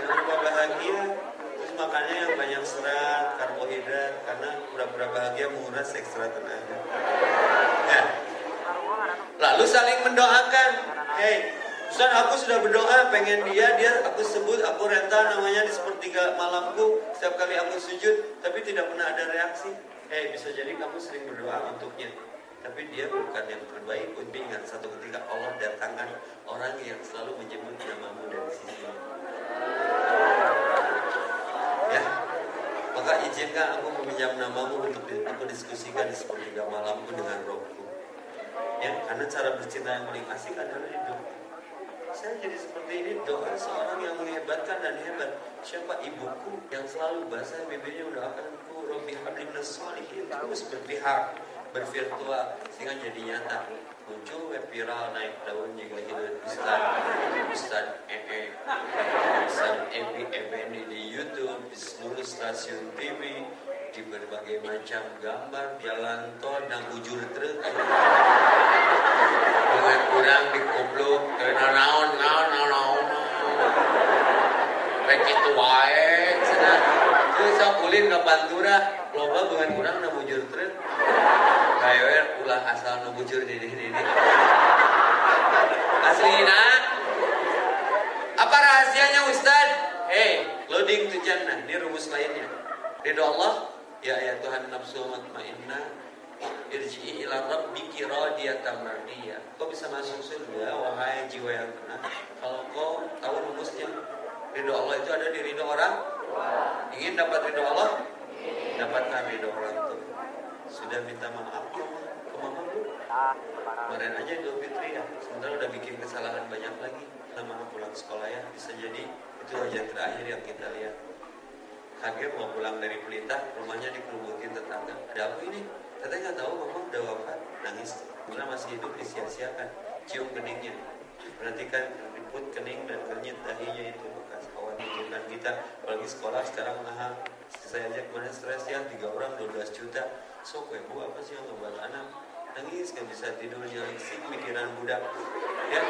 jangan lupa bahagia. Makannya yang banyak serat, karbohidrat, karena pura-pura bahagia menguras ekstra tenaga. Ya. Lalu saling mendoakan. Hei, Ustaz aku sudah berdoa pengen dia, dia aku sebut, aku renta namanya di sepertiga malamku setiap kali aku sujud, tapi tidak pernah ada reaksi. Hei, bisa jadi kamu sering berdoa untuknya tapi dia bukan yang terbaik untuk ingat satu ketika Allah datangkan orang yang selalu menyebut namamu dari sisi ya. Maka izinkan aku meminjam namamu untuk aku diskusikan di sepertiga malamku dengan rohku. Ya karena cara bercinta yang paling asik adalah itu saya jadi seperti ini doa seorang yang menghebatkan dan hebat. Siapa ibuku yang selalu basah bibirnya udah akan ku Robi Habibna Solihin terus berpihak bervirtual sehingga jadi nyata. Muncul web viral naik daun juga hidup Ustaz. Ustaz EE Ustaz Ebi Effendi di YouTube di seluruh stasiun TV di berbagai macam gambar jalan tol dan ujur truk. Dengan kurang dikubluk karena naon naon naon naon rek itu wae cenah terus sok ulin ke Pantura loba dengan kurang na bujur truk Kayak ulah asal nu bujur di ini. Aslina Apa rahasianya Ustaz? Hei, loading to jannah Ini rumus lainnya. Ridho Allah Ya ya Tuhan nafsu matmainnah Irji'i ila rabbiki radiyatan mardiyah. Kau bisa masuk surga Wahai jiwa yang tenang. Kalau kau tahu rumusnya Ridho Allah itu ada di ridho orang? Ingin dapat ridho Allah? Dapatkan ridho orang tua sudah minta maaf ke mama bu kemarin aja Idul Fitri ya. Sementara udah bikin kesalahan banyak lagi. Sama pulang sekolah ya. Bisa jadi itu aja terakhir yang kita lihat. Kaget mau pulang dari Pelita rumahnya dikerubutin tetangga. Ada apa ini? Teteh nggak tahu mama udah wafat. Nangis. Karena masih hidup disia-siakan. Cium keningnya. Perhatikan ribut kening dan kenyit dahinya itu bekas kawan menunjukkan kita. Apalagi sekolah sekarang mahal. Saya aja kemarin stres ya tiga orang 12 juta sok gue bu apa sih yang ngebuat anak? Nangis gak bisa tidur nyalisik mikiran budak. Ya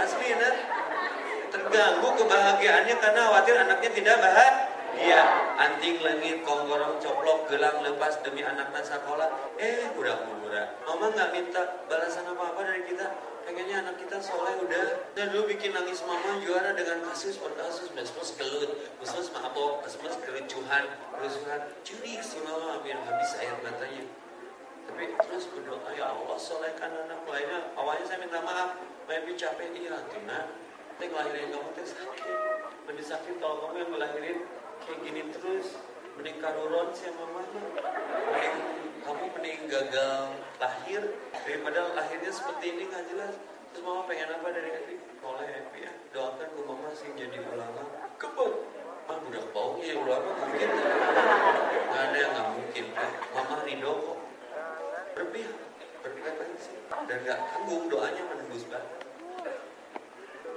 asli ya terganggu kebahagiaannya karena khawatir anaknya tidak bahagia. Anting langit konggorong coplok gelang lepas demi anaknya sekolah. Eh udah murah mama nggak minta balasan apa apa dari kita pengennya anak kita soleh udah. Dan dulu bikin nangis mama juara dengan kasus per kasus mas mas kelut mas mas mabok mas kerucuhan kerusuhan curi si mama hampir habis air matanya. Tapi terus berdoa ya Allah solehkan anak lainnya. Awalnya saya minta maaf maybe capek iya tina Teh ngelahirin kamu teh sakit. Mending sakit kalau kamu yang ngelahirin. Kayak gini terus. Mending karuron sih mama. Mending kamu mending gagal lahir daripada lahirnya seperti ini nggak jelas. Terus mama pengen apa dari hati? Boleh happy ya. Doakan ke mama sih jadi ulama. Kebun. Mah udah bau ya ulama mungkin. Nggak ada yang nggak mungkin. Mama ridho kok. Berpihak. Berpreferensi. Dan nggak tanggung doanya menembus banget.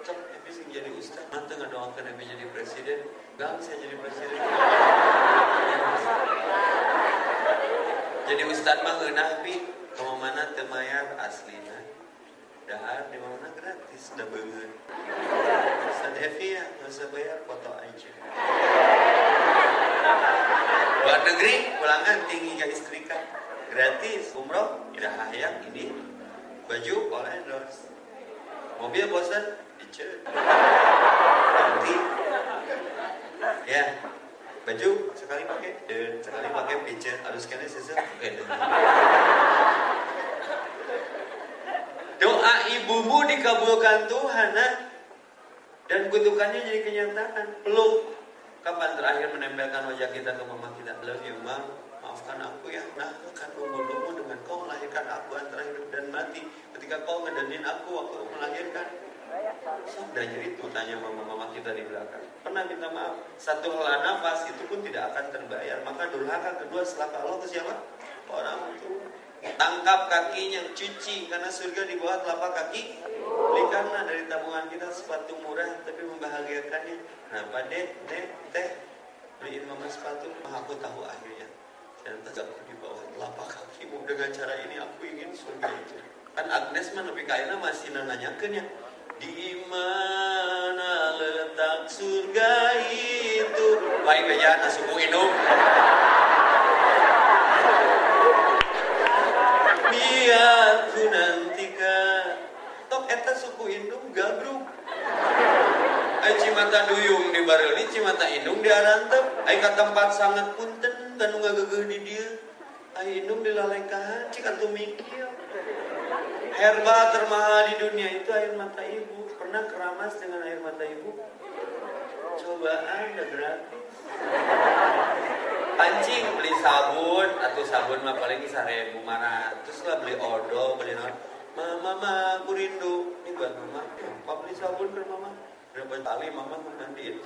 Cok, sih jadi ustaz. Nanti nggak doakan Epi jadi presiden. Gak bisa jadi presiden. Jadi ustaz mah ngeunah Kamu mana temayar aslina. Dahar di mana gratis, udah banget. Ustaz Evi ya, nggak usah bayar, foto aja. Luar negeri, pulangan tinggi gak istrikan. Gratis, umroh, tidak hayang ini. Baju, oleh endorse. Mobil bosan, dicet. Ganti. Ya, baju sekali pakai, dan sekali pakai pijat, harus kena sesuatu. Doa ibumu dikabulkan Tuhan, nak. Dan kutukannya jadi kenyataan. Peluk. Kapan terakhir menempelkan wajah kita ke mama kita? Love you, mam. Maafkan aku ya. Nah, kan umur-umur dengan kau melahirkan aku antara hidup dan mati. Ketika kau ngedenin aku waktu melahirkan. Sudah jadi itu tanya mama-mama kita di belakang. Pernah minta maaf. Satu hela nafas itu pun tidak akan terbayar. Maka durhaka kedua setelah Allah ke siapa? Orang tua. Tangkap kakinya, cuci karena surga di bawah telapak kaki. Beli karena dari tabungan kita sepatu murah tapi membahagiakannya. Kenapa deh, deh, teh beliin mama sepatu? Aku tahu akhirnya. Dan tegakku di bawah telapak kakimu dengan cara ini aku ingin surga itu. Kan Agnes mah lebih masih nanyakan ya. Di mana letak surga itu? Baik beja suku induk. Biar ku nantikan. Tok eta suku indung gabruk. Ay cimata duyung di Bareli, cimata indung di Arantep. Ay ke tempat sangat punten dan ngagegeh di dia. Ay indung di lalengkahan, cik atu mikir Herba termahal di dunia itu air mata ibu. Pernah keramas dengan air mata ibu? Cobaan udah gratis. Pancing beli sabun. Atau sabun mah paling seribu mana. Terus lah beli odol beli non. Mama mama aku rindu. Ini buat mama. Apa beli sabun ke mama. Berapa kali mama memandiin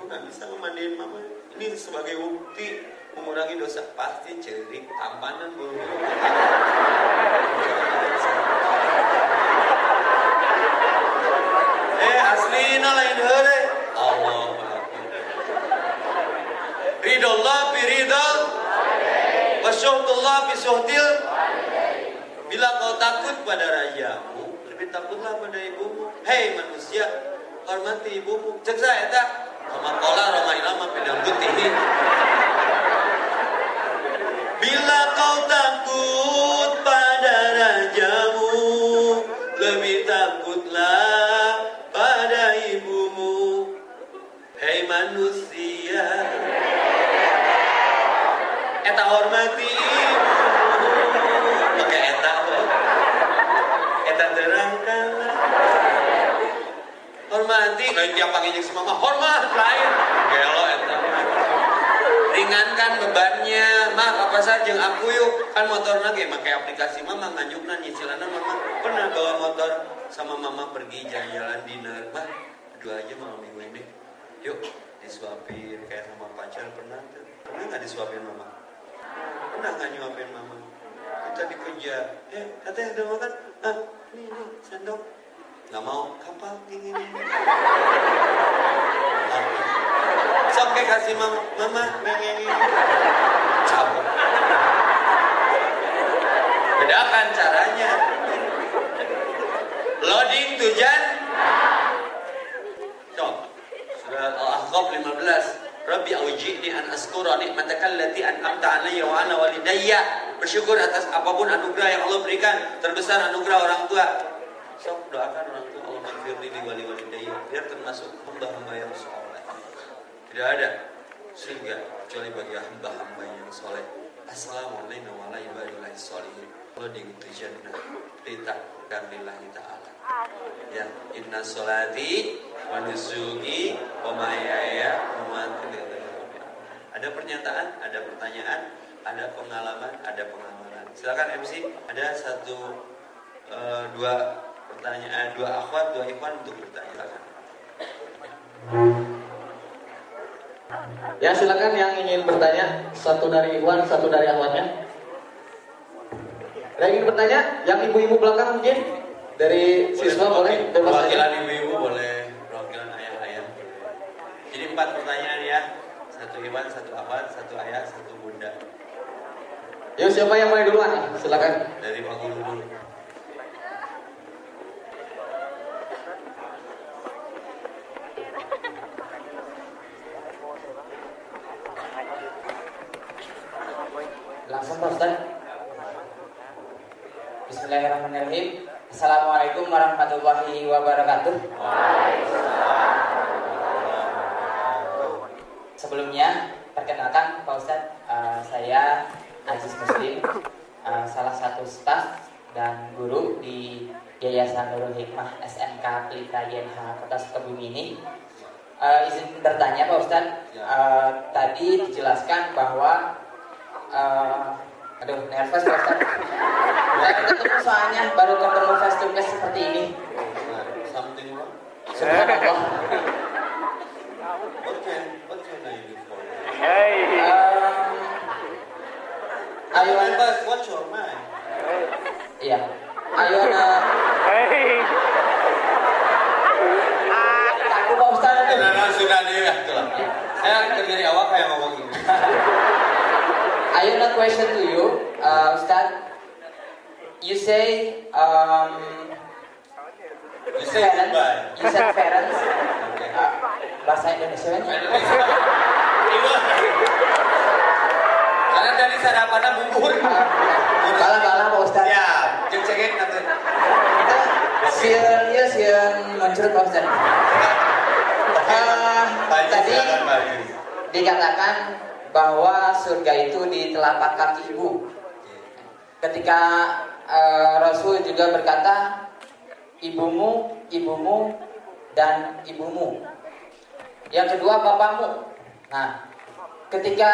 aku nggak bisa memandiin mama ini sebagai bukti mengurangi dosa pasti cerik tampanan bulu eh aslina lain hele Allah Ridallah bi ridal wa syuhtullah bi syuhtil Bila kau takut pada rajamu, lebih takutlah pada ibumu. Hei manusia, hormati ibumu. Cek saya tak? Kama kola roma ilama pedang putih. Bila kau takut hormati. Lain tiap pagi jeung si mama hormat lain. Gelo eta. Ringankan bebannya. Mah apa saja jeung aku yuk. Kan motor lagi pakai aplikasi mama nganjukna nyicilana mama pernah bawa motor sama mama pergi jalan-jalan dinner mah dua aja malam minggu ini. Yuk disuapin kayak sama pacar pernah tuh. Pernah nggak disuapin mama? Pernah nggak nyuapin mama? Kita dikejar eh katanya udah makan? Ah ini ini sendok nggak mau. Ini sok kayak kasih mama mama ini cabut. Bedakan caranya? Loading tujuan. Cok, surat Al-Ahqaf 15 Rabbi awji'ni an askura ni'mataka allati an'amta alayya wa ala walidayya. Bersyukur atas apa pun anugerah yang Allah berikan, terbesar anugerah orang tua. Sok doakan orang tua Allah maghfirli li wali walidayya biar termasuk hamba-hamba yang soleh. Tidak ada surga kecuali bagi hamba-hamba yang soleh. Assalamualaikum warahmatullahi wabarakatuh. Kalau di jannah, kita dan lillahi ta'ala. Ya, inna solati wa nusuki wa mahyaya wa mamati lillahi rabbil alamin. Ada pernyataan, ada pertanyaan, ada pengalaman, ada pengalaman. Silakan MC, ada satu eh, dua pertanyaan, dua akhwat, dua ikhwan untuk bertanya. Silakan. Ya silakan yang ingin bertanya satu dari Iwan, satu dari akhwatnya. Yang ingin bertanya, yang ibu-ibu belakang mungkin dari siswa boleh bebas. Perwakilan ibu-ibu boleh, perwakilan ayah-ayah. Jadi empat pertanyaan ya. Satu iwan, satu akhwat, satu ayah, satu bunda. Yuk siapa yang mulai duluan? Silakan. Dari Pak Guru dulu. Langsung Pak Ustaz. Bismillahirrahmanirrahim. Assalamualaikum warahmatullahi wabarakatuh. Sebelumnya, perkenalkan Pak Ustaz, eh, saya Aziz Muslim, eh, salah satu staf dan guru di Yayasan Nurul Hikmah SMK Pelita YNH Kota Sukabumi ini. Eh, izin bertanya Pak Ustaz, Eh, tadi dijelaskan bahwa eh, aduh nervous Pak Ustaz. Baru ketemu soalnya, baru ketemu face to face seperti ini. Nah, something wrong? Subhanallah. What can what can I do for you? Um, Ayo, Ayo, bebas, what's your mind? iya. Ayo, uh, aku Pak Ustaz. Sudah ya, itulah. Saya kerja di awal kayak ngomong gini. I have a question to you, uh, Ustaz. You say, um, You say parents, you said parents, Oke. uh, bahasa Indonesia Ibu. Karena dari sarapannya bubur. Pak Ustaz. Ya, cek cekin nanti. Sieun ya sieun mencurut Pak Ustaz. Uh, Baju, tadi dikatakan bahwa surga itu di telapak kaki ibu. Ketika eh, Rasul juga berkata, ibumu, ibumu, dan ibumu. Yang kedua bapakmu. Nah, ketika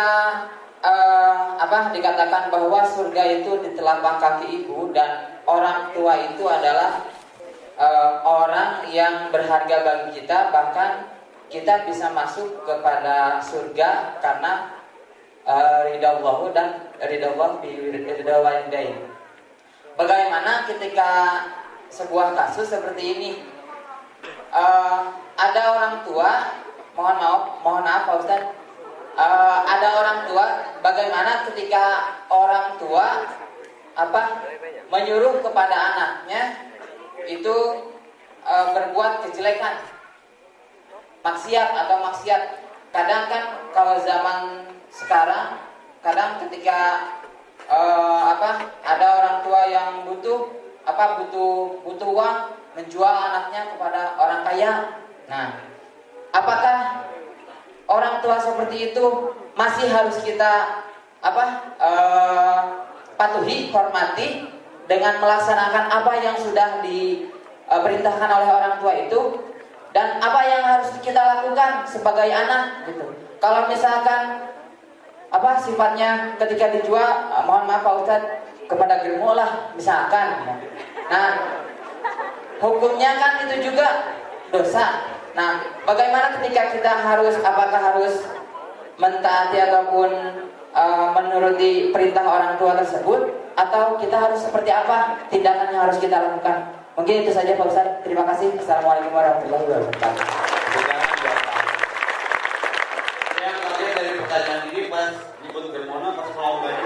eh, apa dikatakan bahwa surga itu di telapak kaki ibu dan orang tua itu adalah eh, orang yang berharga bagi kita, bahkan kita bisa masuk kepada surga karena uh, ridha Allah dan ridha Allah bi ridha walidain. Bagaimana ketika sebuah kasus seperti ini? Eh, ada orang tua, mohon maaf, mohon maaf Pak Ustaz, Eh, ada orang tua, bagaimana ketika orang tua apa menyuruh kepada anaknya itu eh, berbuat kejelekan? Maksiat atau maksiat? Kadang kan kalau zaman sekarang kadang ketika eh, apa ada orang tua yang butuh apa butuh butuh uang menjual anaknya kepada orang kaya nah apakah orang tua seperti itu masih harus kita apa eh, patuhi hormati dengan melaksanakan apa yang sudah diperintahkan oleh orang tua itu dan apa yang harus kita lakukan sebagai anak gitu. Kalau misalkan apa sifatnya ketika dijual, ah, mohon maaf Pak Ustadz kepada germo lah misalkan. Nah, hukumnya kan itu juga dosa. Nah, bagaimana ketika kita harus apakah harus mentaati ataupun uh, menuruti perintah orang tua tersebut atau kita harus seperti apa tindakan yang harus kita lakukan? Mungkin itu saja Pak Ustadz. Terima kasih. Assalamualaikum warahmatullahi wabarakatuh. Jangan jawab. Yang kalian dari ini pas nyebut Germona pas mau baju.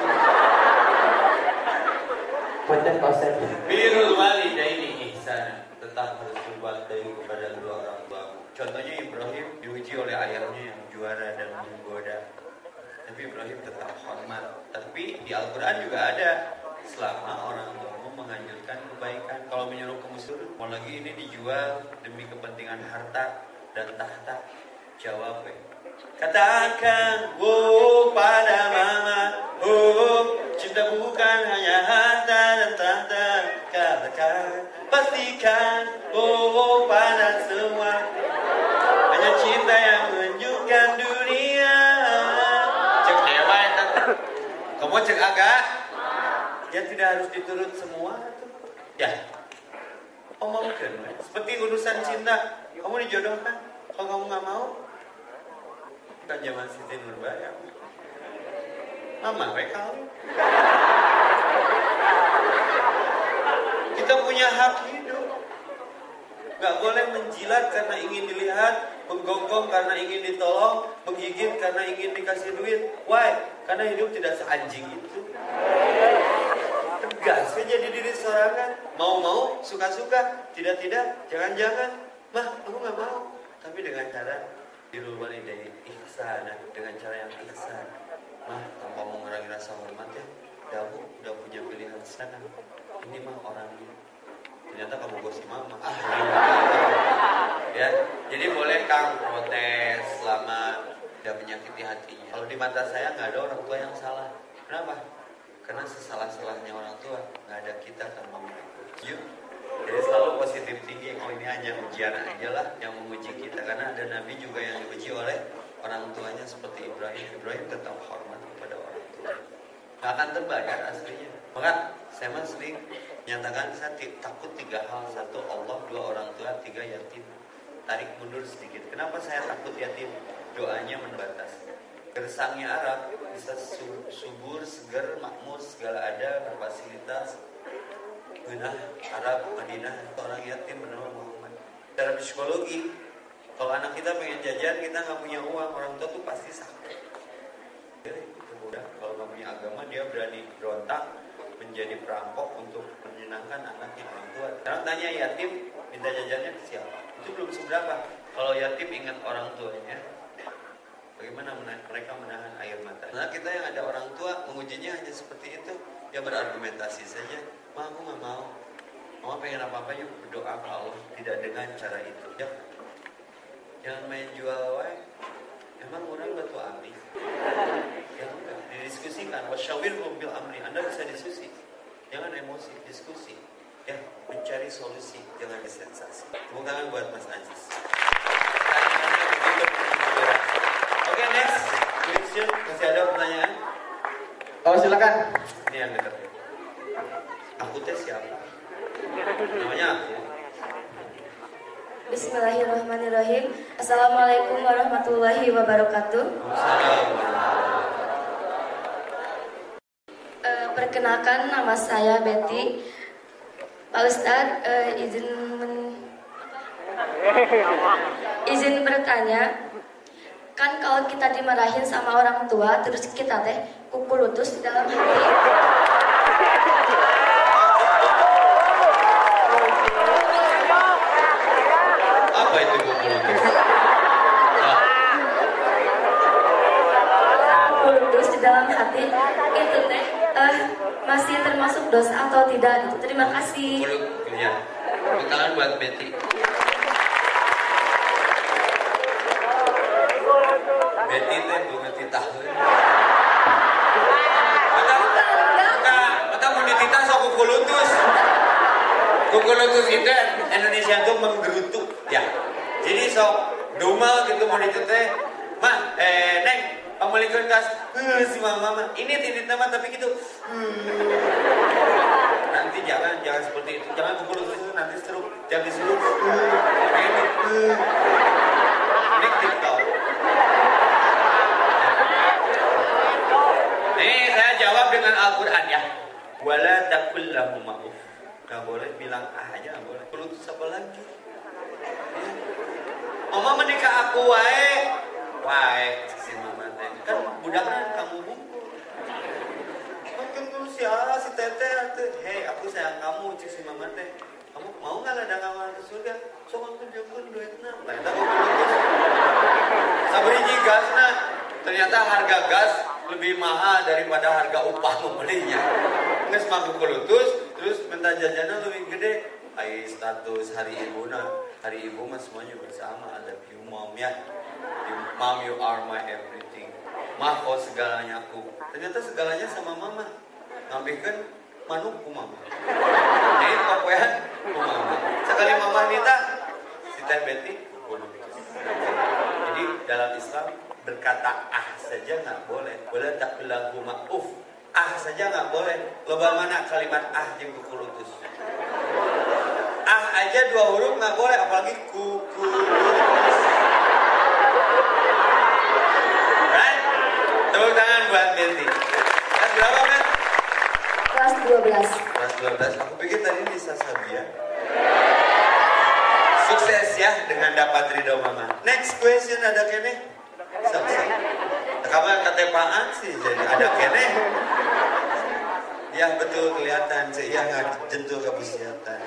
Punten Pak Ustadz. Birul walidaini ihsana. Tetap harus berbuat baik kepada kedua orang tua. Contohnya Ibrahim diuji oleh ayahnya yang juara dan menggoda. Tapi Ibrahim tetap hormat. Tapi di Al-Quran juga ada selama orang tuamu menganjurkan kebaikan. Kalau menyuruh ke Mesir, mau lagi ini dijual demi kepentingan harta dan tahta. Jawab ya. Katakan, oh pada mama, oh cinta bukan hanya harta dan tahta. Katakan, pas buktikan Oh, pada semua. Hanya cinta yang menunjukkan dunia. Cek dewa Kamu cek agak Ya tidak harus diturut semua. Ya. Omongkan Seperti urusan cinta. Kamu dijodohkan? Kalau kamu nggak mau Bukan zaman Siti Nurbaya Mama kawin Kita punya hak hidup. Gak boleh menjilat karena ingin dilihat, menggonggong karena ingin ditolong, menggigit karena ingin dikasih duit. Why? Karena hidup tidak seanjing itu. Tegas saja di diri sorangan. Mau-mau, suka-suka, tidak-tidak, jangan-jangan. Mah, aku gak mau. Tapi dengan cara dirubah dari ihsan, dengan cara yang ihsan. Mah, tanpa mengurangi rasa hormat ya. Dabu udah punya pilihan sana ini mah orangnya ternyata kamu gosip mama. Ah ya jadi boleh kang protes selama tidak menyakiti hatinya. Kalau di mata saya nggak ada orang tua yang salah. Kenapa? Karena sesalah-salahnya orang tua nggak ada kita tanpa mereka. Yuk. Jadi selalu positif tinggi oh ini hanya ujian aja lah yang menguji kita. Karena ada nabi juga yang diuji oleh orang tuanya seperti Ibrahim. Ibrahim tetap hormat kepada orang tua. Nggak akan terbayar aslinya. Maka saya mah sering nyatakan saya takut tiga hal. Satu Allah. Dua orang tua. Tiga yatim. Tarik mundur sedikit. Kenapa saya takut yatim? Doanya menebatas gersangnya Arab bisa subur segar makmur segala ada berfasilitas. Genah Arab Madinah. Orang yatim bernama Muhammad. Dalam psikologi kalau anak kita pengen jajan kita nggak punya uang orang tua tuh pasti sakit jadi udah kalau nggak punya agama dia berani berontak menjadi perampok untuk menyenangkan anaknya orang tua. Sekarang tanya yatim minta jajannya ke siapa? Itu belum seberapa. Kalau yatim ingat orang tuanya, bagaimana mereka menahan air mata? Nah kita yang ada orang tua mengujinya hanya seperti itu, ya berargumentasi saja. Ma aku nggak mau. Mama pengen apa apa yuk berdoa ke Allah tidak dengan cara itu. Ya. Jangan main jual wae. Emang orang batu amis. *laughs* Ya enggak, didiskusikan. Wasyawirhum bil amri. Anda bisa diskusi. Jangan emosi, diskusi. Ya, mencari solusi, jangan disensasi. Tepuk tangan buat Mas Aziz. Oke, okay, next. Question, masih ada pertanyaan? Oh, silakan. Ini yang dekat. Aku tes siapa? Namanya aku. Bismillahirrahmanirrahim. Assalamualaikum warahmatullahi wabarakatuh. Uh, perkenalkan nama saya Betty. Pak Ustadz uh, izin men... izin bertanya. Kan kalau kita dimarahin sama orang tua, terus kita teh kuku lutus di dalam hati. Apa itu kuku lutus? Kuku lutus di dalam hati itu teh uh, masih termasuk dosa atau tidak? Gitu. Terima kasih. Ya. Tangan buat Betty. Betty teh belum ngerti tahu. Mata, mata, mata mau dititah sok kuku lutus. Kuku lutus itu Indonesia tuh menggerutu, ya. Jadi sok duma gitu mau dititah. Ma, eh, neng, lihat kas, uh, si mama, mama. Ini tinit nama tapi gitu. Hmm. Nanti jangan, jangan seperti itu. Jangan lutus itu nanti seru. Jangan disuruh. Pengen di, uh. Nek TikTok. Nih saya jawab dengan Al-Quran ya. Wala takul lahu ma'uf. Gak boleh bilang ah aja gak boleh. Putus apa lagi? Ya. Mama menikah aku wae. Wae si mama teh. Kan kan kamu bungkul. Tuh si ah, si teteh. Hei aku sayang kamu cik si mama teh. Kamu mau nggak ladang awal ke surga? Sok aku jemput duitnya. Ternyata aku putus. Sabari gasna. Ternyata harga gas lebih mahal daripada harga upah membelinya. Nges mampu kelutus, terus minta jajanan lebih gede. Ai status hari ibu nah, hari ibu mah semuanya bersama. Ada you mom ya. You, mom you are my everything. Mah kau segalanya aku. Ternyata segalanya sama mama. Ngambilkan manuk ku mama. Jadi pokoknya ku mama. Sekali mama nita si teh Betty kulutus. Jadi dalam Islam berkata ah saja nggak boleh. Boleh tak bilang uf. Ah saja nggak boleh. Loba mana kalimat ah yang kulutus. Ah aja dua huruf nggak boleh, apalagi ku ku Right? Tepuk tangan buat Betty. Kelas berapa, Ben? Kelas 12. Kelas 12. Aku pikir tadi bisa Sabia. Sukses ya dengan dapat ridho mama. Next question ada kene? Sukses. Kamu ketepaan sih jadi ada kene. Ya betul kelihatan sih ya nggak jentuh kebusiatan.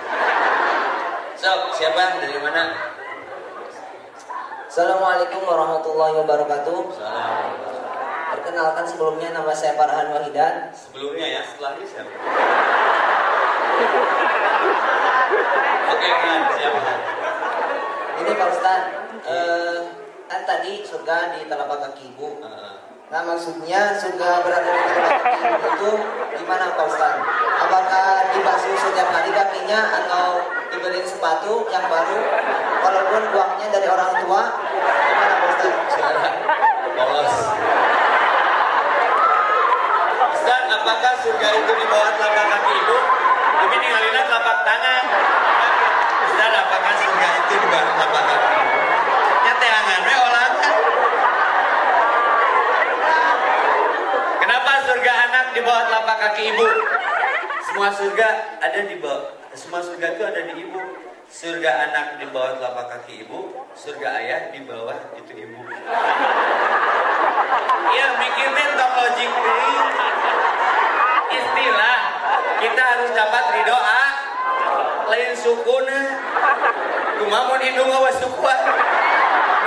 Sok siapa dari mana? Assalamualaikum warahmatullahi wabarakatuh. Perkenalkan sebelumnya nama saya Farhan Wahidan. Sebelumnya ya setelahnya siapa? Oke kan siapa? Ini Pak Ustadz, eh, kan tadi surga di telapak kaki ibu. Heeh. Nah maksudnya surga berada di telapak kaki ibu itu gimana Pak Ustadz? Apakah dibasuh setiap hari kakinya atau dibeliin sepatu yang baru walaupun uangnya dari orang tua? Gimana Pak Ustadz? Polos. Ustaz, apakah surga itu di bawah telapak kaki ibu? Tapi ninggalin telapak tangan. Ustaz, apakah surga itu di bawah telapak kaki ibu? Nyate angan, we. Kenapa surga anak di bawah telapak kaki ibu? Semua surga ada di bawah. Semua surga itu ada di ibu. Surga anak di bawah telapak kaki ibu, surga ayah di bawah itu ibu. Iya mikirin dong logik. Istilah kita harus dapat ridho ah. Lain suku nah. Kumamun hidung awas suku ah.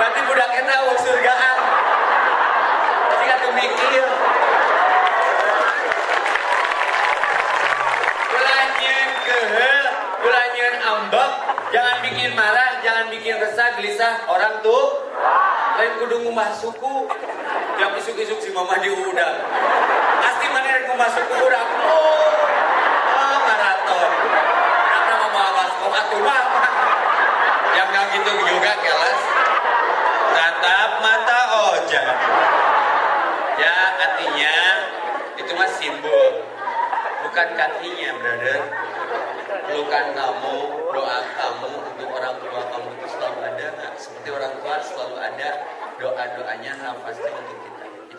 Berarti budak kita awas surgaan. Jika tuh mikir. Kulanyen kehel, kulanyen ambek, jangan bikin marah, jangan bikin resah, gelisah orang tuh lain kudu ngumah suku yang isuk-isuk si mama di udang pasti mana yang ngumah suku urang oh, oh maraton karena mama awas kok atuh mama yang nggak gitu juga kelas. Tatap mata oja. Ya artinya itu mah simbol. Bukan kakinya brother. Pelukan kamu doa kamu untuk orang tua kamu itu selalu ada seperti orang tua selalu ada doa doanya nafasnya untuk kita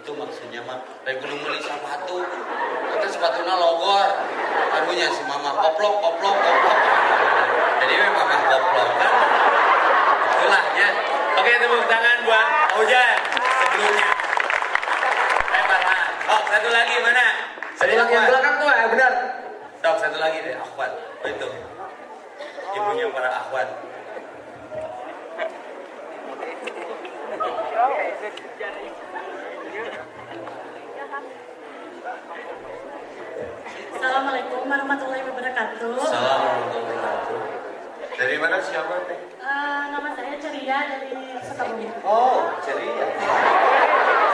itu maksudnya mah. Dari belum beli sepatu itu sepatunya logor. Aduhnya si mama koplok koplok koplok. Jadi memang mama koplok. Kan itulah ya. Oke tepuk tangan buat Hujan sebelumnya. Eh Farhan. Oh satu lagi mana? Satu lagi yang belakang tuh ya benar. Dok, satu lagi deh, akhwat. Oh, itu. Ibunya para akhwat. Assalamualaikum warahmatullahi wabarakatuh. Salam warahmatullahi wabarakatuh. Dari mana siapa teh? Eh, nama saya Ceria dari Sukabumi. Oh, ceria.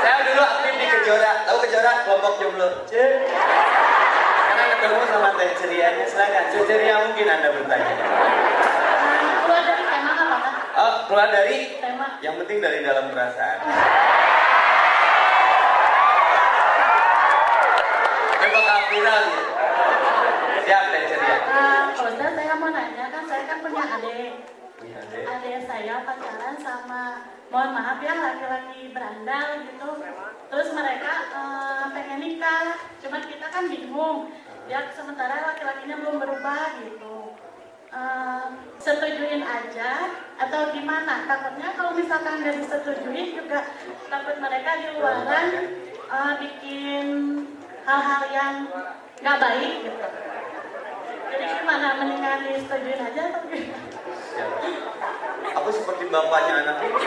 Saya dulu aktif di Kejora. Tahu Kejora? Kelompok jomblo. Karena ketemu sama teh cerianya, silakan. Ceria mungkin Anda bertanya. Eh, keluar dari tema apakah? Oh, keluar dari Tema. yang penting dari dalam perasaan. Viral gitu. Siap Eh, kalau saya, saya mau nanya kan saya kan punya adik. Punya adek. Adik saya pacaran sama mohon maaf ya laki-laki berandal gitu. Terus mereka eh, pengen nikah, cuman kita kan bingung. Ya sementara laki-lakinya belum berubah gitu. Eh, setujuin aja atau gimana? Takutnya kalau misalkan nggak disetujuin juga takut mereka di luaran eh, bikin hal-hal yang nggak baik gitu. Jadi gimana? Mendingan disetujuin aja atau gimana? Siap. Aku seperti bapaknya anak itu.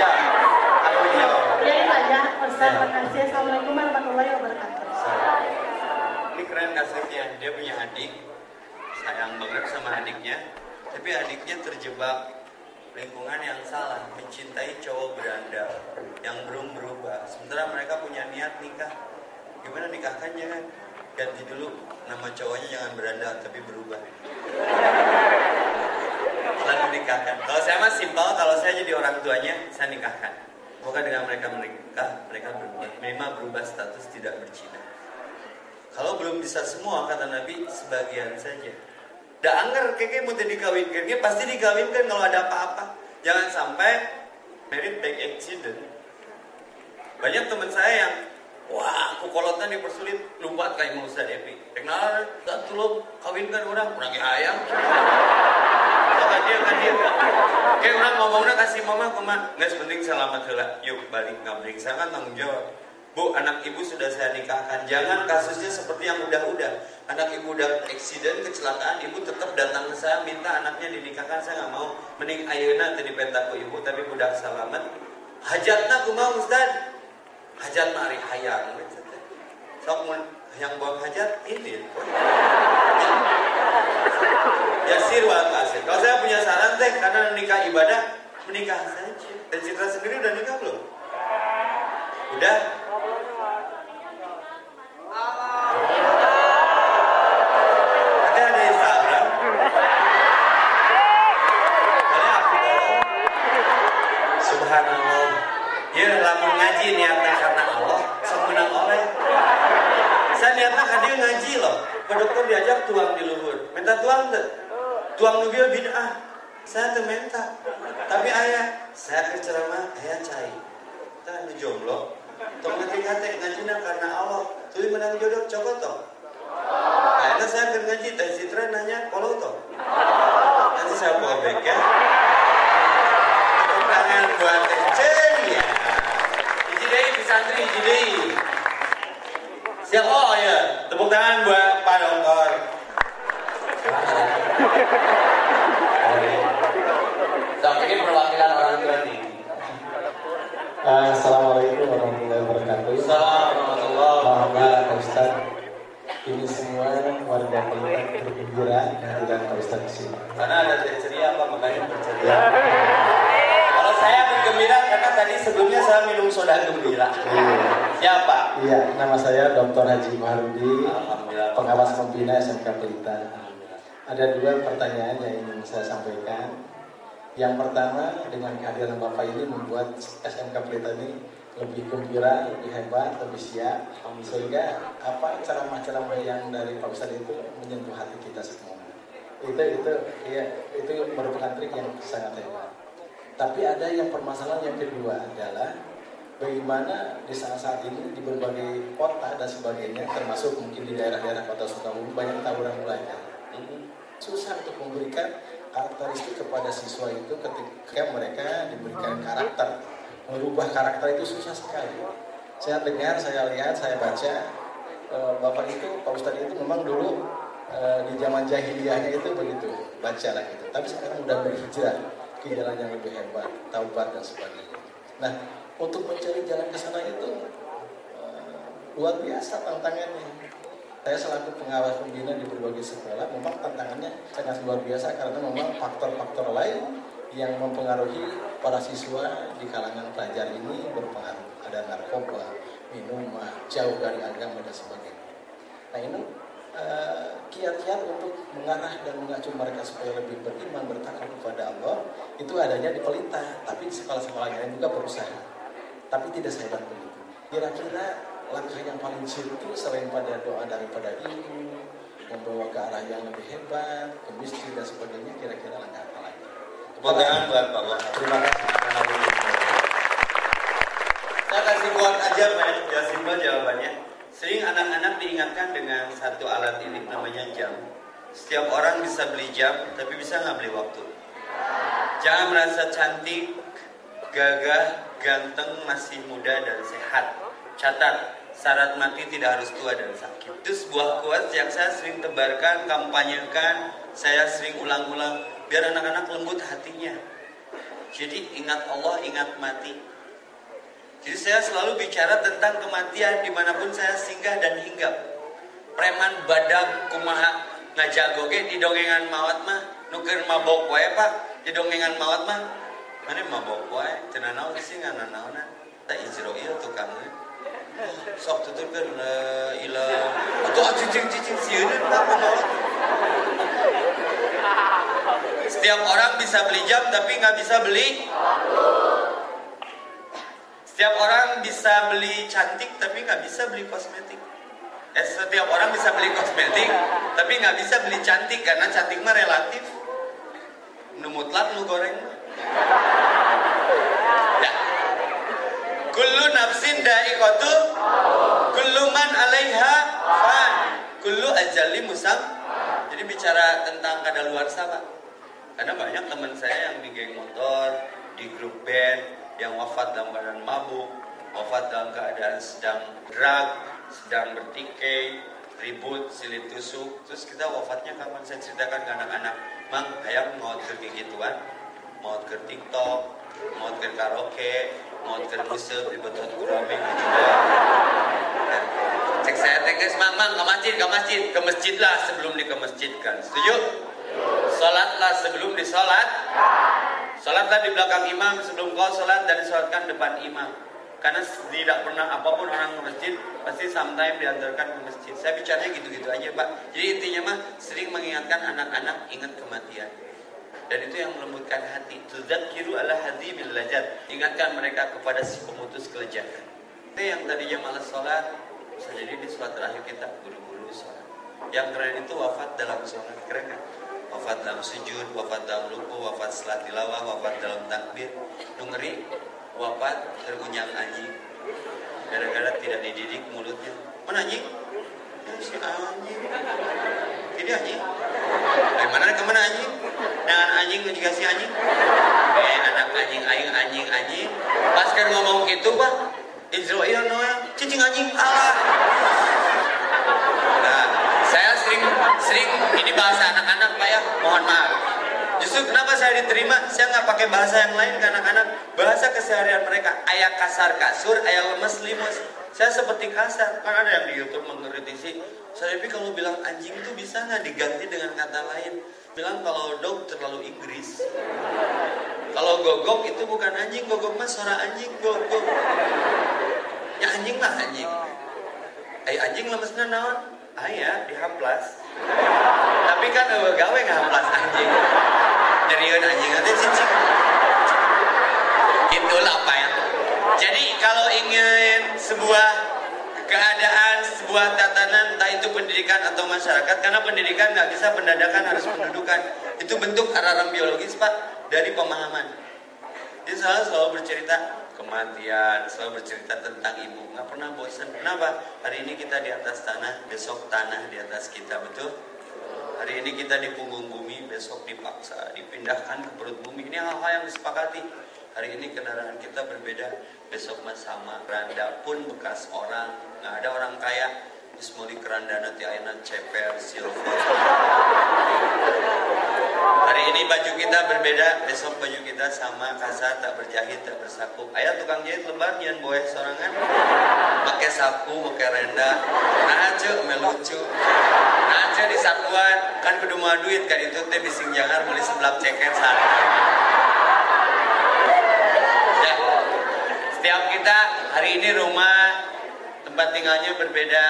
Ya, aku jawab. Ya itu aja, Ustaz. Terima kasih. Assalamualaikum warahmatullahi wabarakatuh. Ini keren kasusnya. Dia punya adik, sayang banget sama adiknya. Tapi adiknya terjebak lingkungan yang salah, mencintai cowok berandal yang belum berubah. Sementara mereka punya niat nikah. Gimana nikahkannya kan? Ganti dulu nama cowoknya jangan beranda tapi berubah. Lalu nikahkan. Kalau saya mah simpel kalau saya jadi orang tuanya saya nikahkan. Semoga dengan mereka menikah mereka berubah. Minimal berubah status tidak bercina. Kalau belum bisa semua kata Nabi sebagian saja. Udah anggar keke mau dikawinkan, ya pasti dikawinkan kalau ada apa-apa. Jangan sampai merit back accident. Banyak teman saya yang Wah, aku kolotan dipersulit, lupa kayak mau Ustaz Epi. Kenal, tak tulung kawinkan orang, orang ayam. So, dia, dia. Kayak orang ngomongnya kasih mama, mama, nggak sepenting selamat lah. Yuk balik ngabring, saya kan tanggung jawab. Bu, anak ibu sudah saya nikahkan. Jangan kasusnya seperti yang udah-udah. Anak ibu udah eksiden, kecelakaan, ibu tetap datang ke saya minta anaknya dinikahkan. Saya nggak mau. Mending ayeuna tadi penta ku ibu, tapi budak selamat. Hajatna ku mau Ustaz. Hajat mari hayang. Sok mun yang buang hajat ini. Ya sirwal kasih. Kalau saya punya saran teh karena nikah ibadah menikah saja. Dan Citra sendiri udah nikah belum? Udah? Ya lamun ngaji niatnya karena Allah, semenang oleh. Saya niatnya hadir ngaji Pak dokter diajak tuang di luhur. Minta tuang tuh. Tuang nubil bid'ah. Saya tuh minta. Tapi ayah, saya ke ceramah, ayah cai. Kita jomblo. Tong nanti hati ngajinya karena Allah. Tuli menang jodoh cokot toh. Karena saya akan ngaji, Teh Citra nanya, kalau toh. Nanti saya bawa back ya. Tangan buat Teh Ceria. Iji deh, pisantri, iji deh. Siap, oh ya. Tepuk tangan buat Pak Dokter. So, ini perwakilan orang tua nih. Assalamualaikum warahmatullahi wabarakatuh. Assalamualaikum warahmatullahi Pak Ustaz. Ini semua warga Pelukan bergembira kehadiran Pak Ustaz di sini. Karena ada Ceria apa makanya berceria. Saya bergembira karena tadi sebelumnya saya minum soda gembira. Siapa? Iya, nama saya Dr. Haji Maharudi, Alhamdulillah. pengawas pembina SMK Pelita. Ada dua pertanyaan yang ingin saya sampaikan. Yang pertama, dengan kehadiran Bapak ini membuat SMK Pelita ini lebih gembira, lebih hebat, lebih siap, sehingga apa ceramah-ceramah yang dari Pak Ustadz itu menyentuh hati kita semua. Itu itu ya itu merupakan trik yang sangat hebat. Tapi ada yang permasalahan yang kedua adalah bagaimana di saat-saat ini di berbagai kota dan sebagainya, termasuk mungkin di daerah-daerah kota Sukabumi banyak tawuran belajar. Ini susah untuk memberikan karakteristik kepada siswa itu ketika mereka diberikan karakter. Merubah karakter itu susah sekali. Saya dengar, saya lihat, saya baca, eh, Bapak itu, Pak Ustadz itu memang dulu eh, di zaman jahiliyahnya itu begitu, baca lah gitu. Tapi sekarang udah berhijrah ke jalan yang lebih hebat, taubat dan sebagainya. Nah, untuk mencari jalan ke sana itu eh, luar biasa tantangannya. Saya selaku pengawas pembina di berbagai sekolah, memang tantangannya sangat luar biasa karena memang faktor-faktor lain yang mempengaruhi para siswa di kalangan pelajar ini berpengaruh. Ada narkoba, minuman, jauh dari agama dan sebagainya. Nah ini eh, kiat-kiat untuk mengarah dan mengacu mereka supaya lebih beriman bertakwa kepada Allah itu adanya di pelita, tapi di sekolah-sekolah lain juga berusaha. Tapi tidak sehebat begitu. Kira-kira langkah yang paling jitu selain pada doa daripada ibu, membawa ke arah yang lebih hebat, ke masjid dan sebagainya, kira-kira langkah apa lagi? Tepuk tangan buat Wahab. Terima kasih. Saya kasih buat aja Pak, ya jawabannya. Sering anak-anak diingatkan dengan satu alat ini namanya jam. Setiap orang bisa beli jam, tapi bisa nggak beli waktu. Jangan merasa cantik, gagah, ganteng, masih muda dan sehat. Catat, syarat mati tidak harus tua dan sakit. Itu sebuah quotes yang saya sering tebarkan, kampanyekan, saya sering ulang-ulang, biar anak-anak lembut hatinya. Jadi ingat Allah, ingat mati. Jadi saya selalu bicara tentang kematian di mana pun saya singgah dan hinggap. Preman badak kumaha ngajagoge di dongengan mawat mah nuker mabok wae pak. Di dongengan mawat mah mana mabok wae? Cenah naon sih ngana naonan? Tak Israel tukangnya sok tutupkan la ilah atau cicing cicing sieun apa mau setiap orang bisa beli jam tapi nggak bisa beli setiap orang bisa beli cantik tapi nggak bisa beli kosmetik. Eh, setiap orang bisa beli kosmetik *laughs* tapi nggak bisa beli cantik karena cantik mah relatif. Numutlat lu goreng *laughs* ya. Kullu nafsin da'iqatu kullu man alaiha fan. Kullu ajali musam. Jadi bicara tentang kadaluarsa Pak karena banyak teman saya yang di geng motor di grup band yang wafat dalam keadaan mabuk wafat dalam keadaan sedang drug sedang bertikai ribut silit tusuk. Terus kita wafatnya kapan? Saya ceritakan ke anak-anak. Mang ayam mau ke gituan mau ke tiktok mau ke karaoke mau ke musik di betul kurame juga cek saya tegas mamang ke masjid ke masjid. Ke masjid lah sebelum dikemasjidkan. Setuju? Sholatlah sebelum disolat sholatlah di belakang imam sebelum kau sholat dan disolatkan depan imam. Karena tidak pernah apa pun orang ke masjid pasti sometime diantarkan ke masjid. Saya bicaranya gitu-gitu aja pak. Jadi intinya mah sering mengingatkan anak-anak ingat kematian. Dan itu yang melembutkan hati. Kiru ala hadi bil lajat. Ingatkan mereka kepada si pemutus kelejatan itu yang tadinya malas sholat bisa jadi di sholat terakhir kita buru-buru sholat. Yang keren itu wafat dalam sholat keren kan wafat dalam sujud wafat dalam luku wafat setelah tilawah wafat dalam takbir. Ngeri. Wafat tergunyang anjing. Gara-gara tidak dididik mulutnya. Mana anjing? Ya, si anjing. Ini anjing. Dari mana ke mana anjing? Dengan anjing juga si anjing? Eh anak anjing aing anjing anjing. Pas kan ngomong gitu pak. Israel Noel cicing anjing Allah nah saya sering sering ini bahasa anak-anak. ya mohon maaf Justru kenapa saya diterima, saya nggak pakai bahasa yang lain ke anak-anak. Bahasa keseharian mereka, ayah kasar kasur, ayah lemes limus. Saya seperti kasar, kan ada yang di YouTube mengkritisi. Saya kalau bilang anjing itu bisa nggak diganti dengan kata lain? Bilang kalau dog terlalu Inggris. Kalau gogok itu bukan anjing, gogok mah suara anjing, gogok. Ya anjing lah anjing. Ay anjing lemesnya naon? Ayah dihamplas. Tapi kan gawe nggak hamplas anjing. Nyeriun anjing. Nanti cicing itulah apa ya. Jadi kalau ingin sebuah keadaan sebuah tatanan entah itu pendidikan atau masyarakat karena pendidikan nggak bisa pendadakan harus pendudukan. Itu bentuk arahan biologis pak dari pemahaman. Jadi selalu selalu bercerita kematian selalu bercerita tentang ibu nggak pernah bosan kenapa hari ini kita di atas tanah besok tanah di atas kita betul Hari ini kita di punggung bumi, besok dipaksa, dipindahkan ke perut bumi. Ini hal-hal yang disepakati. Hari ini kendaraan kita berbeda, besok mas sama. Randa pun bekas orang, nggak ada orang kaya. Di keranda nanti ayana ceper, silver. Hari ini baju kita berbeda, besok baju kita sama, kasar, tak berjahit, tak bersaku. Ayah tukang jahit lebar, jangan boy sorangan. Pakai saku, pakai renda. Nah, cuk, melucu. Nah, cuk di sakuan, kan kudu mau duit kan itu teh bising jangan beli sebelah ceket saat. Ya, setiap kita hari ini rumah tempat tinggalnya berbeda,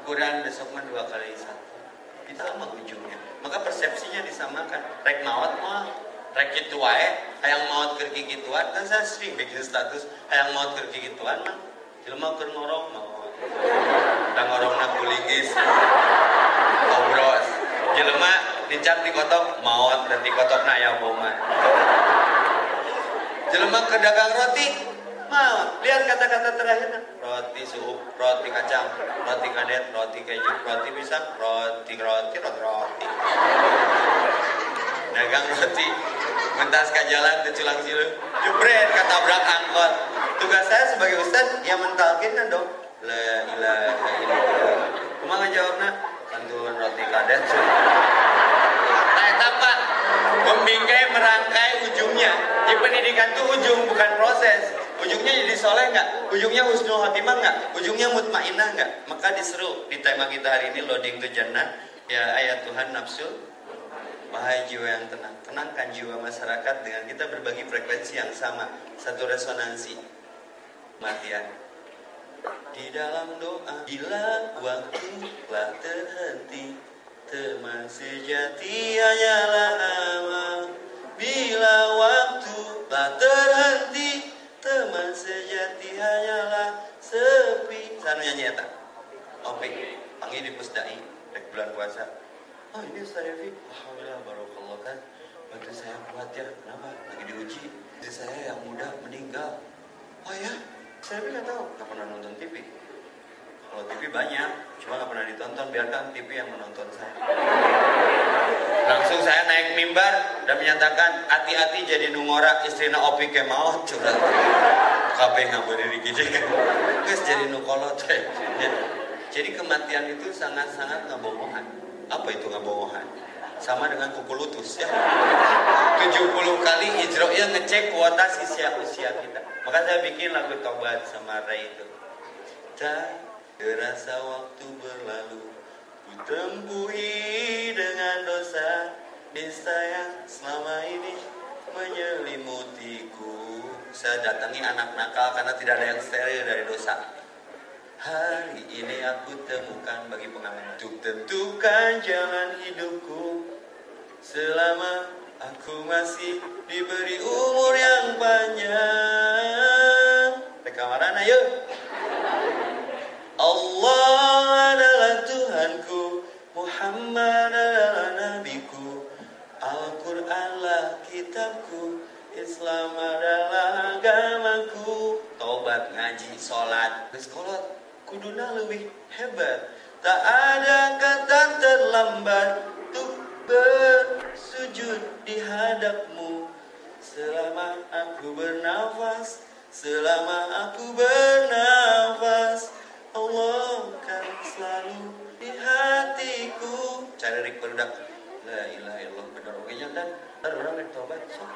ukuran besok mah dua kali satu. Kita sama ujungnya maka persepsinya disamakan. Rek maut mah rek gitu wae hayang maut keur gituan kan saya sering bikin status hayang maut keur gituan mah jelema keur ngorong maut da ngorongna kulingis obros jelema dicat dikotok maut dan dikotokna ya boma jelema ke dagang roti mau lihat kata-kata terakhirnya roti sup roti kacang roti kadet roti keju roti pisang roti roti roti roti. Dagang roti mentas ke jalan ke silu. Jebret ketabrak angkot. Tugas saya sebagai ustad ya mentalkin kan dong la ilaha illallah kumaha jawabna kantun roti kadet Nah? Membingkai merangkai ujungnya. Di pendidikan itu ujung bukan proses. Ujungnya jadi soleh nggak? Ujungnya husnul khotimah nggak? Ujungnya mutmainah nggak? Maka diseru di tema kita hari ini loading to jannah. Ya ayat Tuhan nafsu Wahai jiwa yang tenang, tenangkan jiwa masyarakat dengan kita berbagi frekuensi yang sama, satu resonansi, matian. di dalam doa bila waktu telah terhenti teman sejati hanyalah amal bila waktu telah terhenti teman sejati hanyalah sepi. Sana nyanyi eta oke panggil di pusdai rek bulan puasa. Oh ini Ustaz Revi alhamdulillah barokallah kan. Waktu saya kuat ya. Kenapa? Lagi diuji. Istri saya yang muda meninggal. Oh ya saya nggak tahu. Nggak pernah nonton TV kalau TV banyak cuma nggak pernah ditonton. Biarkan TV yang menonton saya langsung saya naik mimbar dan menyatakan hati-hati jadi nungora istrina opi mau curhat. Kabeh berdiri gini guys jadi nukolot jadi kematian itu sangat-sangat ngabohongan apa itu ngabohongan sama dengan kuku lutus ya. 70 kali ya ngecek kuota usia usia kita. Maka saya bikin lagu tobat sama Ray itu. Tak terasa waktu berlalu ku tempuhi dengan dosa nista yang selama ini menyelimutiku. Saya datangi anak nakal karena tidak ada yang steril dari dosa. Hari ini aku temukan bagi pengalaman. Untuk tentukan jalan hidupku. Selama aku masih diberi umur yang panjang. Rekamaran ayo Allah adalah Tuhanku Muhammad adalah nabiku Al-Quranlah kitabku Islam adalah agamaku. Tobat, ngaji, sholat Sekolah kuduna lebih hebat. Tak ada kata terlambat Untuk bersujud di hadapmu. Selama aku bernafas Selama aku bernafas Allah kan selalu di hatiku Cari rik berdak La ilaha illallah benar Oke kan Ntar orang tobat so.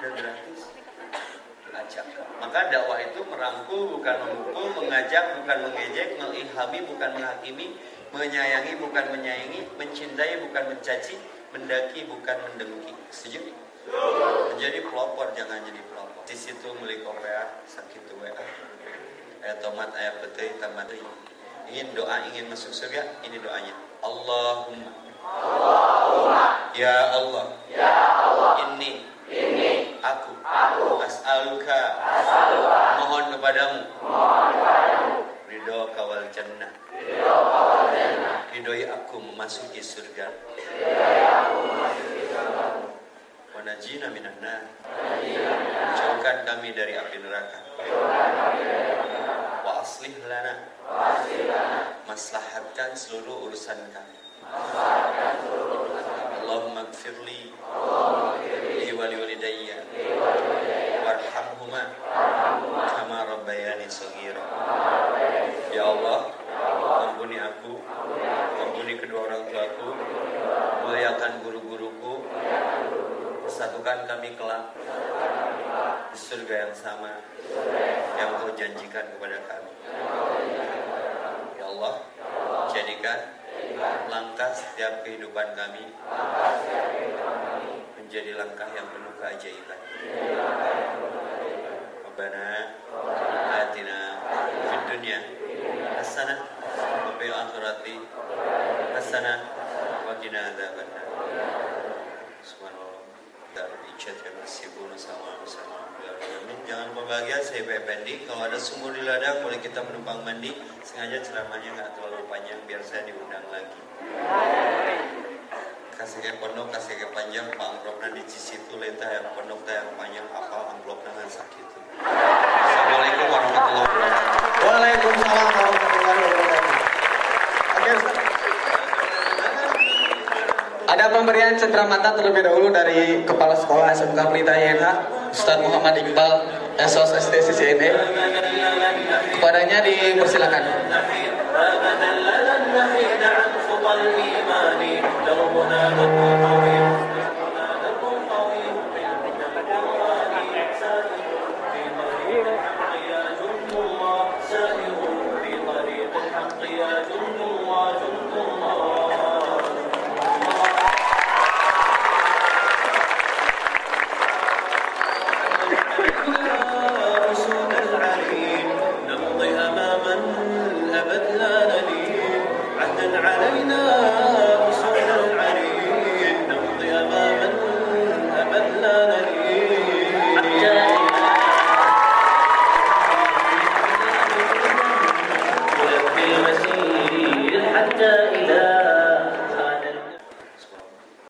Dan gratis mengajak. Maka dakwah itu merangkul bukan memukul, mengajak bukan mengejek, mengilhami bukan menghakimi, menyayangi bukan menyayangi, mencintai bukan mencaci, mendaki bukan mendengki. Setuju? Menjadi pelopor jangan jadi pelopor. Di situ beli korea sakit WA. Ayat tomat, ayat peti, tamat. Ingin doa, ingin masuk surga, ini doanya. Allahumma. Allahumma. Ya Allah. Ya Allah. Ini ini aku. Aku. As'aluka. As'aluka. Mohon kepadamu. Mohon kepadamu. Ridho kawal jannah. Ridho kawal jannah. Ridhoi aku memasuki surga. Ridhoi aku memasuki surga. Wa najina minan nar. Jauhkan kami dari api neraka jauhkan kami dari api aslih lana. Maslahatkan seluruh urusan kami. Allahumma gfirli gfirli wali walidayya warhamhuma kama rabbayani saghira. Ya Allah ampuni aku ampuni kedua orang tuaku muliakan guru-guruku. Satukan kami kelak di surga yang sama janjikan kepada kami Ya Allah jadikan langkah setiap kehidupan kami menjadi langkah yang penuh keajaiban. Rabbana atina fid dunya hasanah wa fil akhirati hasanah wa qina adzabannar. Subhanallah. Dari chat yang sibuk sama sama Jangan saya Pendi. Kalau ada sumur di ladang boleh kita menumpang mandi. Sengaja ceramahnya nggak terlalu panjang Biar saya diundang lagi. Kasih ke pondok, kasih ke panjang Pak amplopnya di situ Lentah yang pondok, yang panjang Apa amplopnya nggak sakit Assalamualaikum warahmatullahi wabarakatuh. Waalaikumsalam warahmatullahi wabarakatuh. Ustaz ada pemberian cenderamata terlebih dahulu dari Kepala Sekolah SMK Pelita YNH Ustadz Muhammad Iqbal SOS SD CCNE Kepadanya dipersilakan نمضي أمام